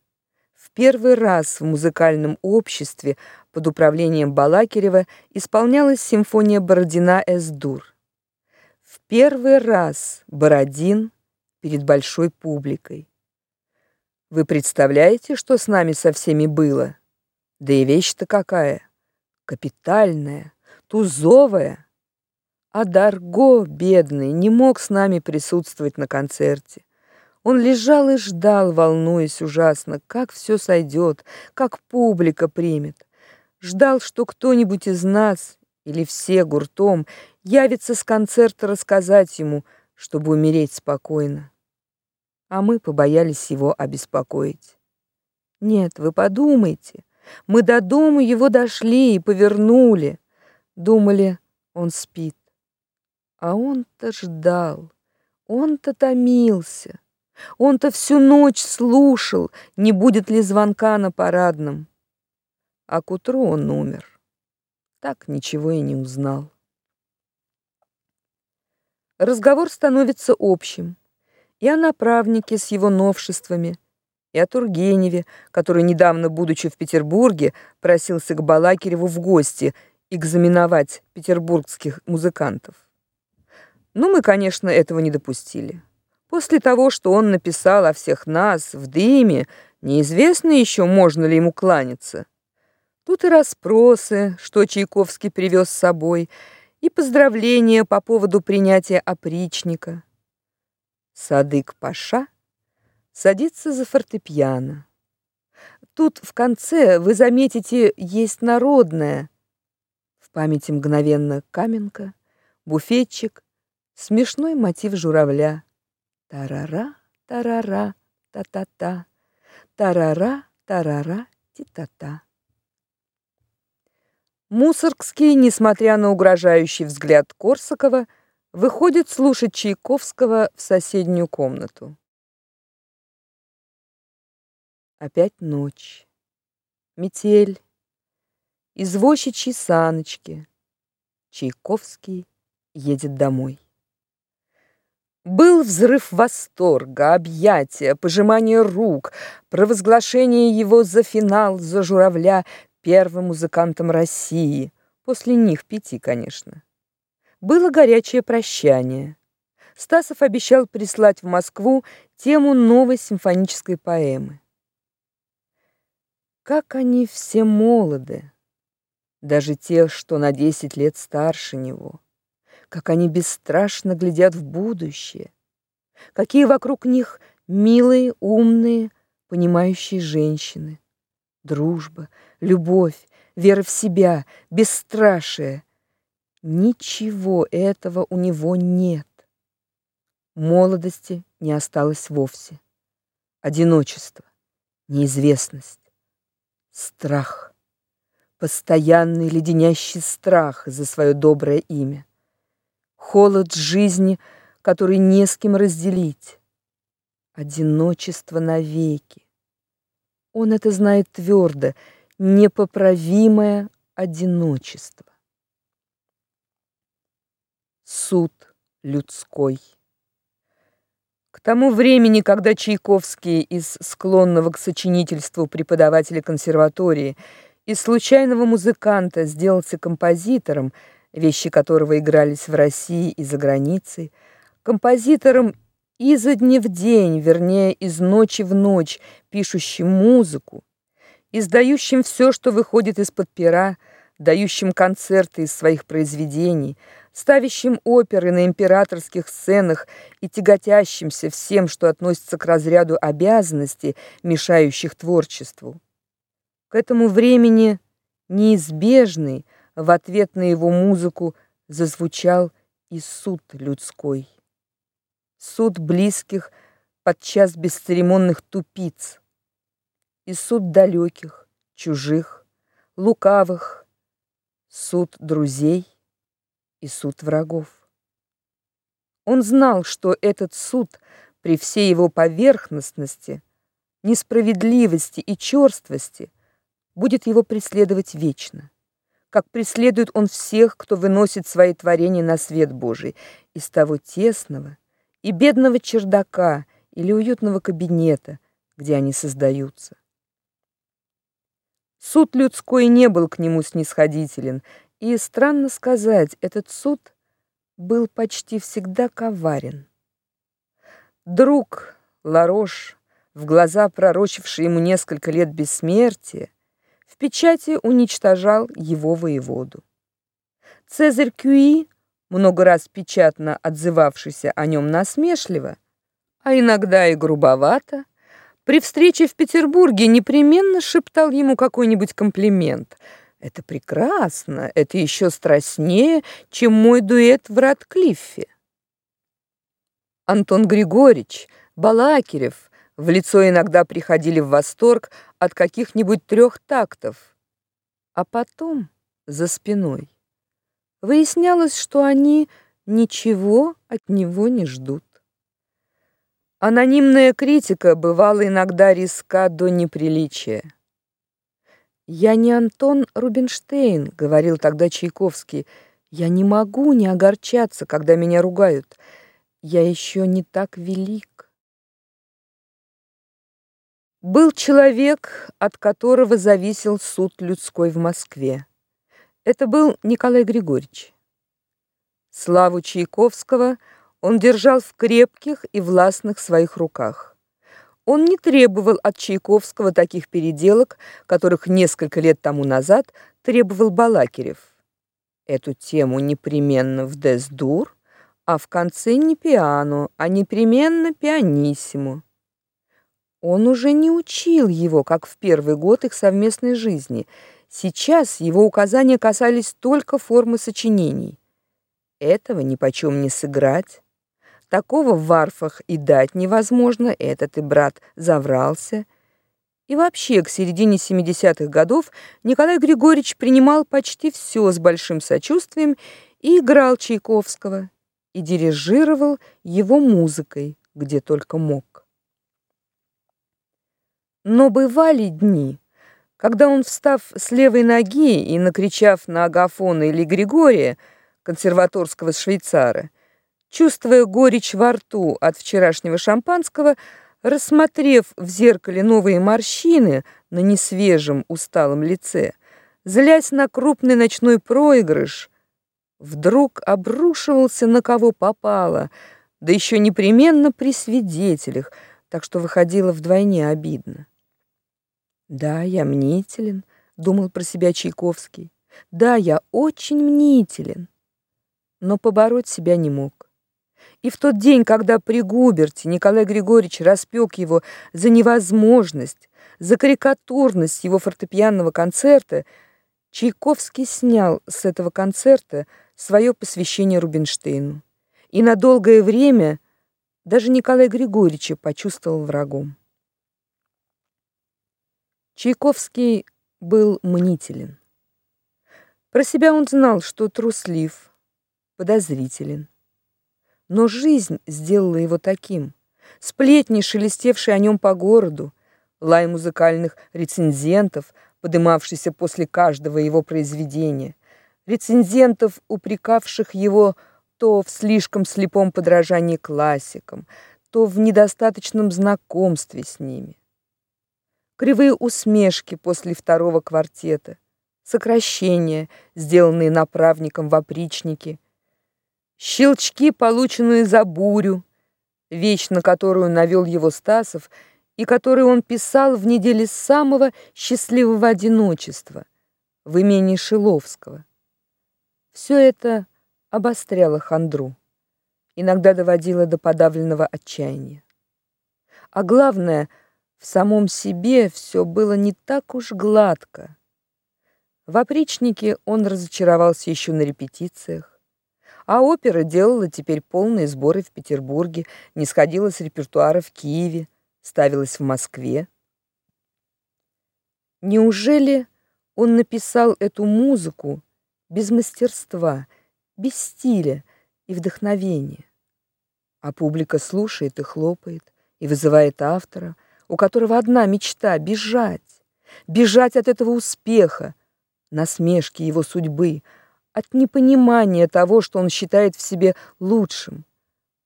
в первый раз в музыкальном обществе под управлением Балакирева исполнялась симфония Бородина Эс-дур. В первый раз Бородин перед большой публикой. Вы представляете, что с нами со всеми было? Да и вещь-то какая! капитальная, тузовая. А Дарго, бедный, не мог с нами присутствовать на концерте. Он лежал и ждал, волнуясь ужасно, как все сойдет, как публика примет. Ждал, что кто-нибудь из нас или все гуртом явится с концерта рассказать ему, чтобы умереть спокойно. А мы побоялись его обеспокоить. Нет, вы подумайте, мы до дома его дошли и повернули. Думали, он спит. А он-то ждал, он-то томился. Он-то всю ночь слушал, не будет ли звонка на парадном. А к утру он умер. Так ничего и не узнал. Разговор становится общим. И о направнике с его новшествами, и о Тургеневе, который недавно, будучи в Петербурге, просился к Балакиреву в гости экзаменовать петербургских музыкантов. Но мы, конечно, этого не допустили. После того, что он написал о всех нас в дыме, неизвестно еще, можно ли ему кланяться. Тут и расспросы, что Чайковский привез с собой, и поздравления по поводу принятия опричника. Садык Паша садится за фортепиано. Тут в конце вы заметите есть народное. В памяти мгновенно каменка, буфетчик, смешной мотив журавля. Тарара, тарара, та-та-та. Тарара, тарара, ти-та-та. Мусоргский, несмотря на угрожающий взгляд Корсакова, выходит слушать Чайковского в соседнюю комнату. Опять ночь. Метель. Извозчичьи саночки. Чайковский едет домой. Был взрыв восторга, объятия, пожимание рук, провозглашение его за финал, за журавля, первым музыкантом России. После них пяти, конечно. Было горячее прощание. Стасов обещал прислать в Москву тему новой симфонической поэмы. Как они все молоды, даже те, что на десять лет старше него. Как они бесстрашно глядят в будущее. Какие вокруг них милые, умные, понимающие женщины. Дружба, любовь, вера в себя, бесстрашие. Ничего этого у него нет. Молодости не осталось вовсе. Одиночество, неизвестность Страх. Постоянный леденящий страх за свое доброе имя. Холод жизни, который не с кем разделить. Одиночество навеки. Он это знает твердо, непоправимое одиночество. Суд людской. К тому времени, когда Чайковский из склонного к сочинительству преподавателя консерватории из случайного музыканта сделался композитором, вещи которого игрались в России и за границей, композитором изо дня в день, вернее, из ночи в ночь, пишущим музыку, издающим все, что выходит из-под пера, дающим концерты из своих произведений, ставящим оперы на императорских сценах и тяготящимся всем, что относится к разряду обязанностей, мешающих творчеству. К этому времени неизбежный в ответ на его музыку зазвучал и суд людской. Суд близких, подчас бесцеремонных тупиц, и суд далеких, чужих, лукавых, суд друзей и суд врагов. Он знал, что этот суд при всей его поверхностности, несправедливости и черствости будет его преследовать вечно, как преследует он всех, кто выносит свои творения на свет Божий из того тесного и бедного чердака или уютного кабинета, где они создаются. Суд людской не был к нему снисходителен, и странно сказать, этот суд был почти всегда коварен. Друг Ларош, в глаза пророчивший ему несколько лет бессмертия, в печати уничтожал его воеводу. Цезарь Кюи, много раз печатно отзывавшийся о нем насмешливо, а иногда и грубовато, при встрече в Петербурге непременно шептал ему какой-нибудь комплимент. Это прекрасно, это еще страстнее, чем мой дуэт в Радклиффе. Антон Григорьевич, Балакирев в лицо иногда приходили в восторг от каких-нибудь трех тактов, а потом за спиной выяснялось, что они ничего от него не ждут. Анонимная критика бывала иногда риска до неприличия. Я не Антон Рубинштейн, говорил тогда Чайковский. Я не могу не огорчаться, когда меня ругают. Я еще не так велик. Был человек, от которого зависел суд людской в Москве. Это был Николай Григорьевич. Славу Чайковского он держал в крепких и властных своих руках. Он не требовал от Чайковского таких переделок, которых несколько лет тому назад требовал Балакирев. Эту тему непременно в дес-дур, а в конце не пиано, а непременно пианиссимо. Он уже не учил его, как в первый год их совместной жизни. Сейчас его указания касались только формы сочинений. Этого ни почем не сыграть. Такого в варфах и дать невозможно, этот и брат заврался. И вообще, к середине 70-х годов Николай Григорьевич принимал почти все с большим сочувствием и играл Чайковского, и дирижировал его музыкой, где только мог. Но бывали дни, когда он, встав с левой ноги и накричав на Агафона или Григория, консерваторского швейцара, чувствуя горечь во рту от вчерашнего шампанского, рассмотрев в зеркале новые морщины на несвежем усталом лице, злясь на крупный ночной проигрыш, вдруг обрушивался на кого попало, да еще непременно при свидетелях, так что выходило вдвойне обидно. Да, я мнителен, думал про себя Чайковский. Да, я очень мнителен, но побороть себя не мог. И в тот день, когда при Губерте Николай Григорьевич распек его за невозможность, за карикатурность его фортепианного концерта, Чайковский снял с этого концерта свое посвящение Рубинштейну. И на долгое время даже Николай Григорьевич почувствовал врагом. Чайковский был мнителен. Про себя он знал, что труслив, подозрителен. Но жизнь сделала его таким. Сплетни, шелестевшие о нем по городу, лай музыкальных рецензентов, подымавшийся после каждого его произведения, рецензентов, упрекавших его то в слишком слепом подражании классикам, то в недостаточном знакомстве с ними. Кривые усмешки после второго квартета, сокращения, сделанные направником в опричнике, щелчки, полученные за бурю, вещь, на которую навел его Стасов и которую он писал в неделе самого счастливого одиночества в имении Шиловского. Все это обостряло хандру, иногда доводило до подавленного отчаяния. А главное, в самом себе все было не так уж гладко. В опричнике он разочаровался еще на репетициях. А опера делала теперь полные сборы в Петербурге, не сходила с репертуара в Киеве, ставилась в Москве. Неужели он написал эту музыку без мастерства, без стиля и вдохновения? А публика слушает и хлопает, и вызывает автора, у которого одна мечта бежать, бежать от этого успеха, насмешки его судьбы, от непонимания того, что он считает в себе лучшим,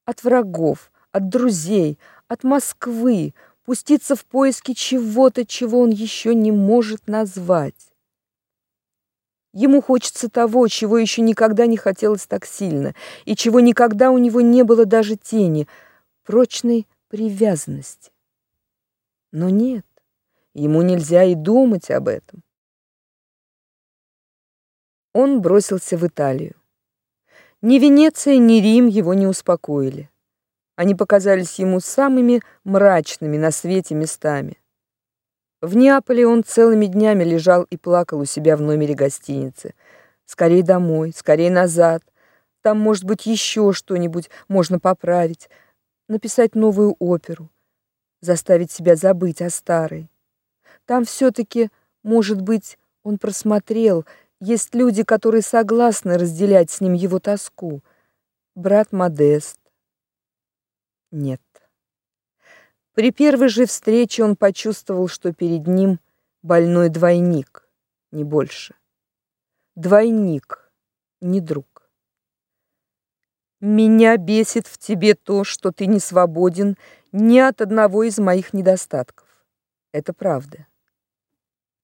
от врагов, от друзей, от Москвы, пуститься в поиски чего-то, чего он еще не может назвать. Ему хочется того, чего еще никогда не хотелось так сильно, и чего никогда у него не было даже тени прочной привязанности. Но нет, ему нельзя и думать об этом. Он бросился в Италию. Ни Венеция, ни Рим его не успокоили. Они показались ему самыми мрачными на свете местами. В Неаполе он целыми днями лежал и плакал у себя в номере гостиницы. Скорей домой, скорей назад. Там, может быть, еще что-нибудь можно поправить, написать новую оперу, заставить себя забыть о старой. Там все таки может быть, он просмотрел, есть люди, которые согласны разделять с ним его тоску. Брат Модест. Нет. При первой же встрече он почувствовал, что перед ним больной двойник, не больше. Двойник, не друг. Меня бесит в тебе то, что ты не свободен ни от одного из моих недостатков. Это правда.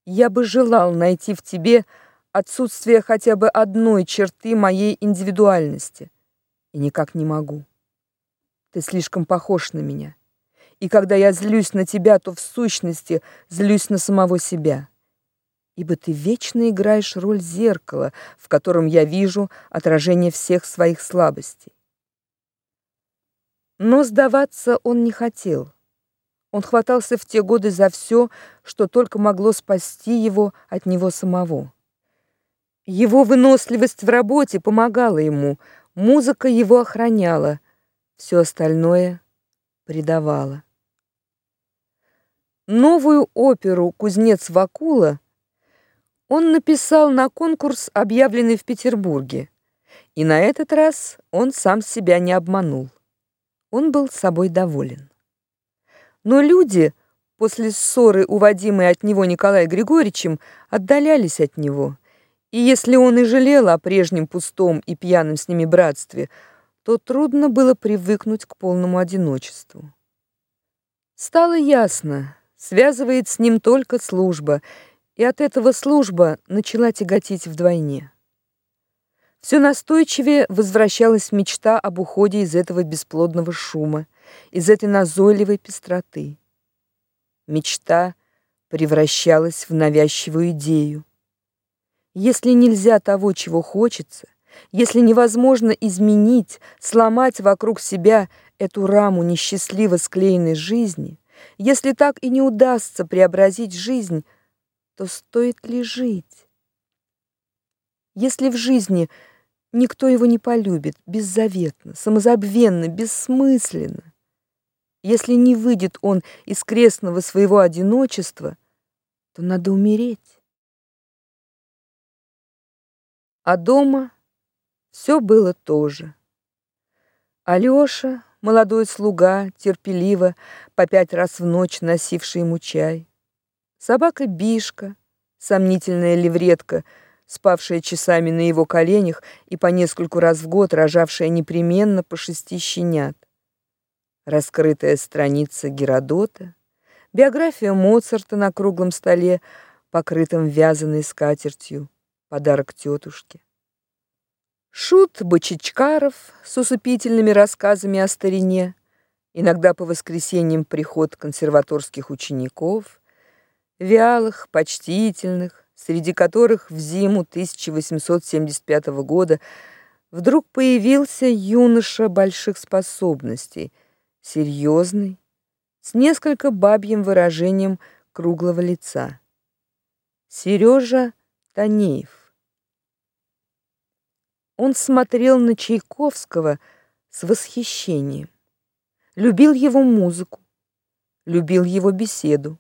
Я бы желал найти в тебе отсутствие хотя бы одной черты моей индивидуальности, и никак не могу. Ты слишком похож на меня и когда я злюсь на тебя, то в сущности злюсь на самого себя. Ибо ты вечно играешь роль зеркала, в котором я вижу отражение всех своих слабостей. Но сдаваться он не хотел. Он хватался в те годы за все, что только могло спасти его от него самого. Его выносливость в работе помогала ему, музыка его охраняла, все остальное предавало. Новую оперу Кузнец Вакула он написал на конкурс, объявленный в Петербурге. И на этот раз он сам себя не обманул. Он был собой доволен. Но люди, после ссоры, уводимой от него Николаем Григорьевичем, отдалялись от него. И если он и жалел о прежнем пустом и пьяном с ними братстве, то трудно было привыкнуть к полному одиночеству. Стало ясно, связывает с ним только служба, и от этого служба начала тяготить вдвойне. Все настойчивее возвращалась мечта об уходе из этого бесплодного шума, из этой назойливой пестроты. Мечта превращалась в навязчивую идею. Если нельзя того, чего хочется, если невозможно изменить, сломать вокруг себя эту раму несчастливо склеенной жизни, если так и не удастся преобразить жизнь, то стоит ли жить? Если в жизни никто его не полюбит беззаветно, самозабвенно, бессмысленно, если не выйдет он из крестного своего одиночества, то надо умереть. А дома все было то же. Алёша молодой слуга, терпеливо по пять раз в ночь носивший ему чай. Собака Бишка, сомнительная левретка, спавшая часами на его коленях и по нескольку раз в год рожавшая непременно по шести щенят. Раскрытая страница Геродота, биография Моцарта на круглом столе, покрытом вязаной скатертью, подарок тетушке. Шут Бочичкаров с усыпительными рассказами о старине, иногда по воскресеньям приход консерваторских учеников, вялых, почтительных, среди которых в зиму 1875 года вдруг появился юноша больших способностей, серьезный, с несколько бабьим выражением круглого лица. Сережа Танеев он смотрел на Чайковского с восхищением. Любил его музыку, любил его беседу,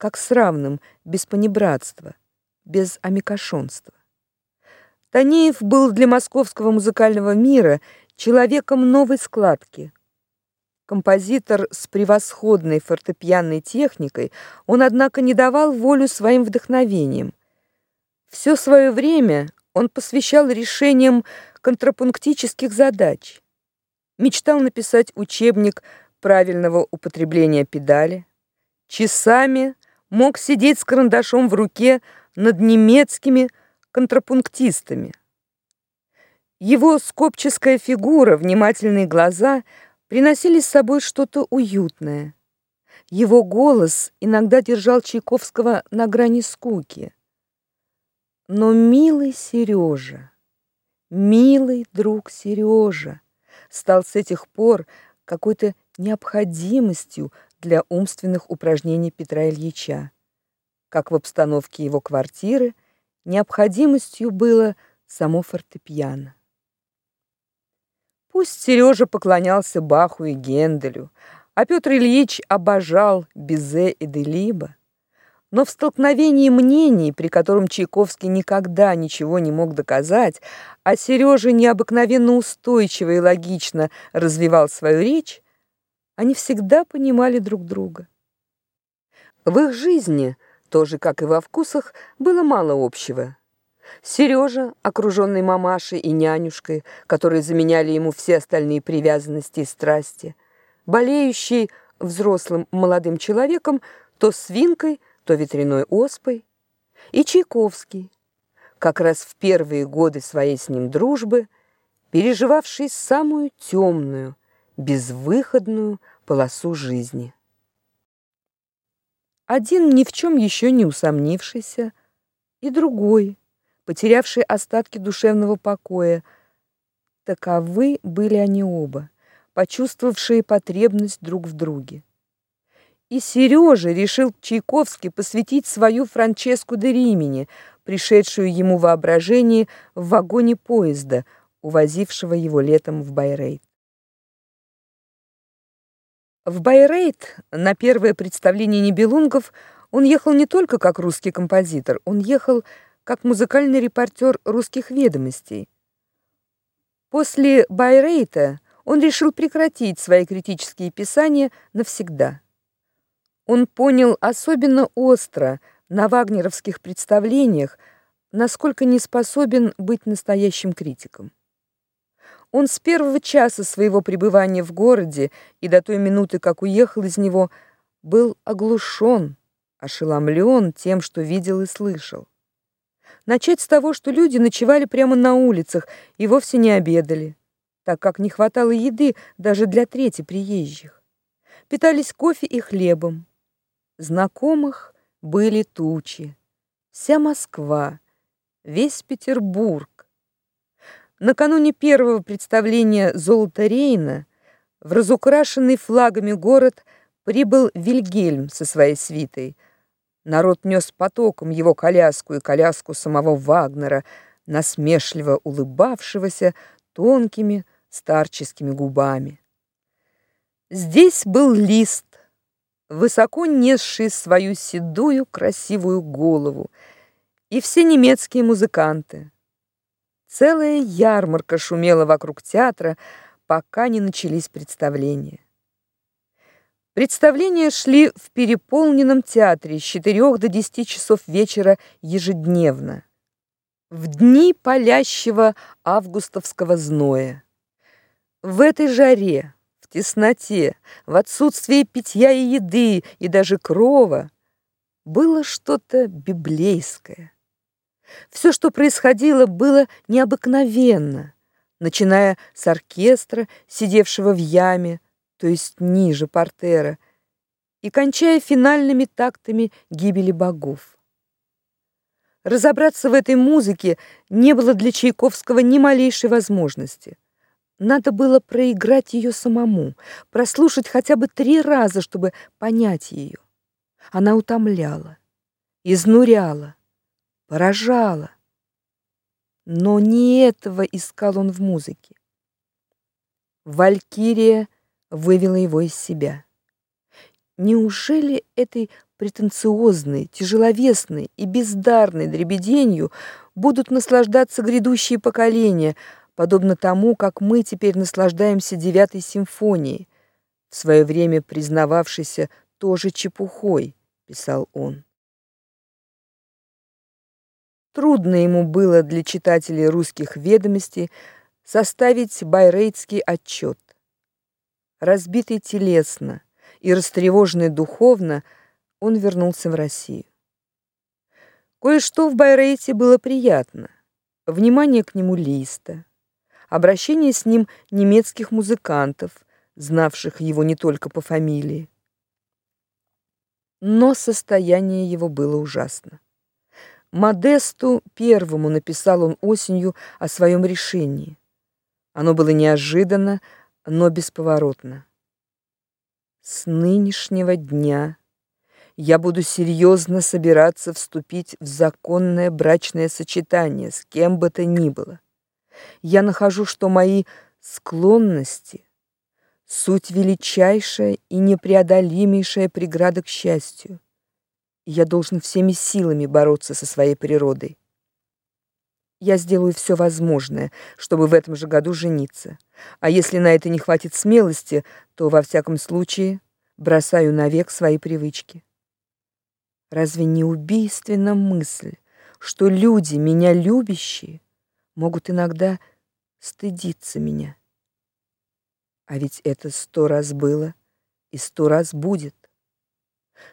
как с равным, без понебратства, без амикошонства. Танеев был для московского музыкального мира человеком новой складки. Композитор с превосходной фортепианной техникой, он однако не давал волю своим вдохновениям. Все свое время он посвящал решениям контрапунктических задач. Мечтал написать учебник правильного употребления педали. Часами мог сидеть с карандашом в руке над немецкими контрапунктистами. Его скопческая фигура, внимательные глаза приносили с собой что-то уютное. Его голос иногда держал Чайковского на грани скуки. Но милый Сережа, милый друг Сережа, стал с этих пор какой-то необходимостью для умственных упражнений Петра Ильича. Как в обстановке его квартиры, необходимостью было само фортепиано. Пусть Сережа поклонялся Баху и Генделю, а Петр Ильич обожал Бизе и Делиба, но в столкновении мнений, при котором Чайковский никогда ничего не мог доказать, а Сережа необыкновенно устойчиво и логично развивал свою речь, они всегда понимали друг друга. В их жизни, тоже как и во вкусах, было мало общего. Сережа, окруженный мамашей и нянюшкой, которые заменяли ему все остальные привязанности и страсти, болеющий взрослым молодым человеком то свинкой, то ветряной оспой, и Чайковский, как раз в первые годы своей с ним дружбы, переживавший самую темную, безвыходную полосу жизни. Один ни в чем еще не усомнившийся, и другой, потерявший остатки душевного покоя. Таковы были они оба, почувствовавшие потребность друг в друге. И Сережа решил Чайковский посвятить свою Франческу де Римини, пришедшую ему в воображение в вагоне поезда, увозившего его летом в Байрейт. В Байрейт на первое представление Нибелунгов он ехал не только как русский композитор, он ехал как музыкальный репортер русских ведомостей. После Байрейта он решил прекратить свои критические писания навсегда. Он понял особенно остро на вагнеровских представлениях, насколько не способен быть настоящим критиком. Он с первого часа своего пребывания в городе и до той минуты, как уехал из него, был оглушен, ошеломлен тем, что видел и слышал. Начать с того, что люди ночевали прямо на улицах и вовсе не обедали, так как не хватало еды даже для трети приезжих. Питались кофе и хлебом. Знакомых были тучи. Вся Москва, весь Петербург. Накануне первого представления «Золото Рейна» в разукрашенный флагами город прибыл Вильгельм со своей свитой – Народ нес потоком его коляску и коляску самого Вагнера, насмешливо улыбавшегося тонкими старческими губами. Здесь был лист, высоко несший свою седую красивую голову, и все немецкие музыканты. Целая ярмарка шумела вокруг театра, пока не начались представления. Представления шли в переполненном театре с 4 до 10 часов вечера ежедневно. В дни палящего августовского зноя. В этой жаре, в тесноте, в отсутствии питья и еды и даже крова было что-то библейское. Все, что происходило, было необыкновенно, начиная с оркестра, сидевшего в яме, то есть ниже портера, и кончая финальными тактами гибели богов. Разобраться в этой музыке не было для Чайковского ни малейшей возможности. Надо было проиграть ее самому, прослушать хотя бы три раза, чтобы понять ее. Она утомляла, изнуряла, поражала. Но не этого искал он в музыке. Валькирия — вывела его из себя. Неужели этой претенциозной, тяжеловесной и бездарной дребеденью будут наслаждаться грядущие поколения, подобно тому, как мы теперь наслаждаемся девятой симфонией, в свое время признававшейся тоже чепухой, писал он. Трудно ему было для читателей русских ведомостей составить байрейтский отчет. Разбитый телесно и растревоженный духовно, он вернулся в Россию. Кое-что в Байрейте было приятно. Внимание к нему Листа, обращение с ним немецких музыкантов, знавших его не только по фамилии. Но состояние его было ужасно. Модесту первому написал он осенью о своем решении. Оно было неожиданно, но бесповоротно. С нынешнего дня я буду серьезно собираться вступить в законное брачное сочетание с кем бы то ни было. Я нахожу, что мои склонности суть величайшая и непреодолимейшая преграда к счастью. Я должен всеми силами бороться со своей природой. Я сделаю все возможное, чтобы в этом же году жениться. А если на это не хватит смелости, то во всяком случае бросаю навек свои привычки. Разве не убийственна мысль, что люди, меня любящие, могут иногда стыдиться меня? А ведь это сто раз было и сто раз будет.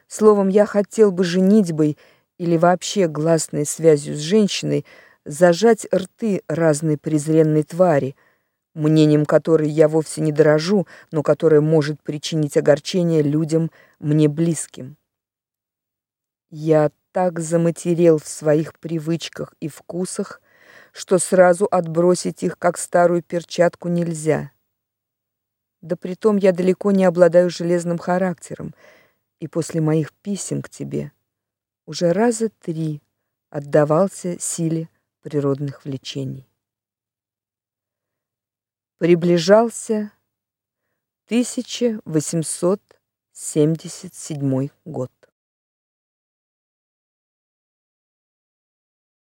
Словом, я хотел бы женитьбой или вообще гласной связью с женщиной зажать рты разной презренной твари, мнением которой я вовсе не дорожу, но которая может причинить огорчение людям мне близким. Я так заматерел в своих привычках и вкусах, что сразу отбросить их как старую перчатку нельзя. Да притом я далеко не обладаю железным характером, и после моих писем к тебе уже раза три отдавался силе природных влечений. Приближался 1877 год.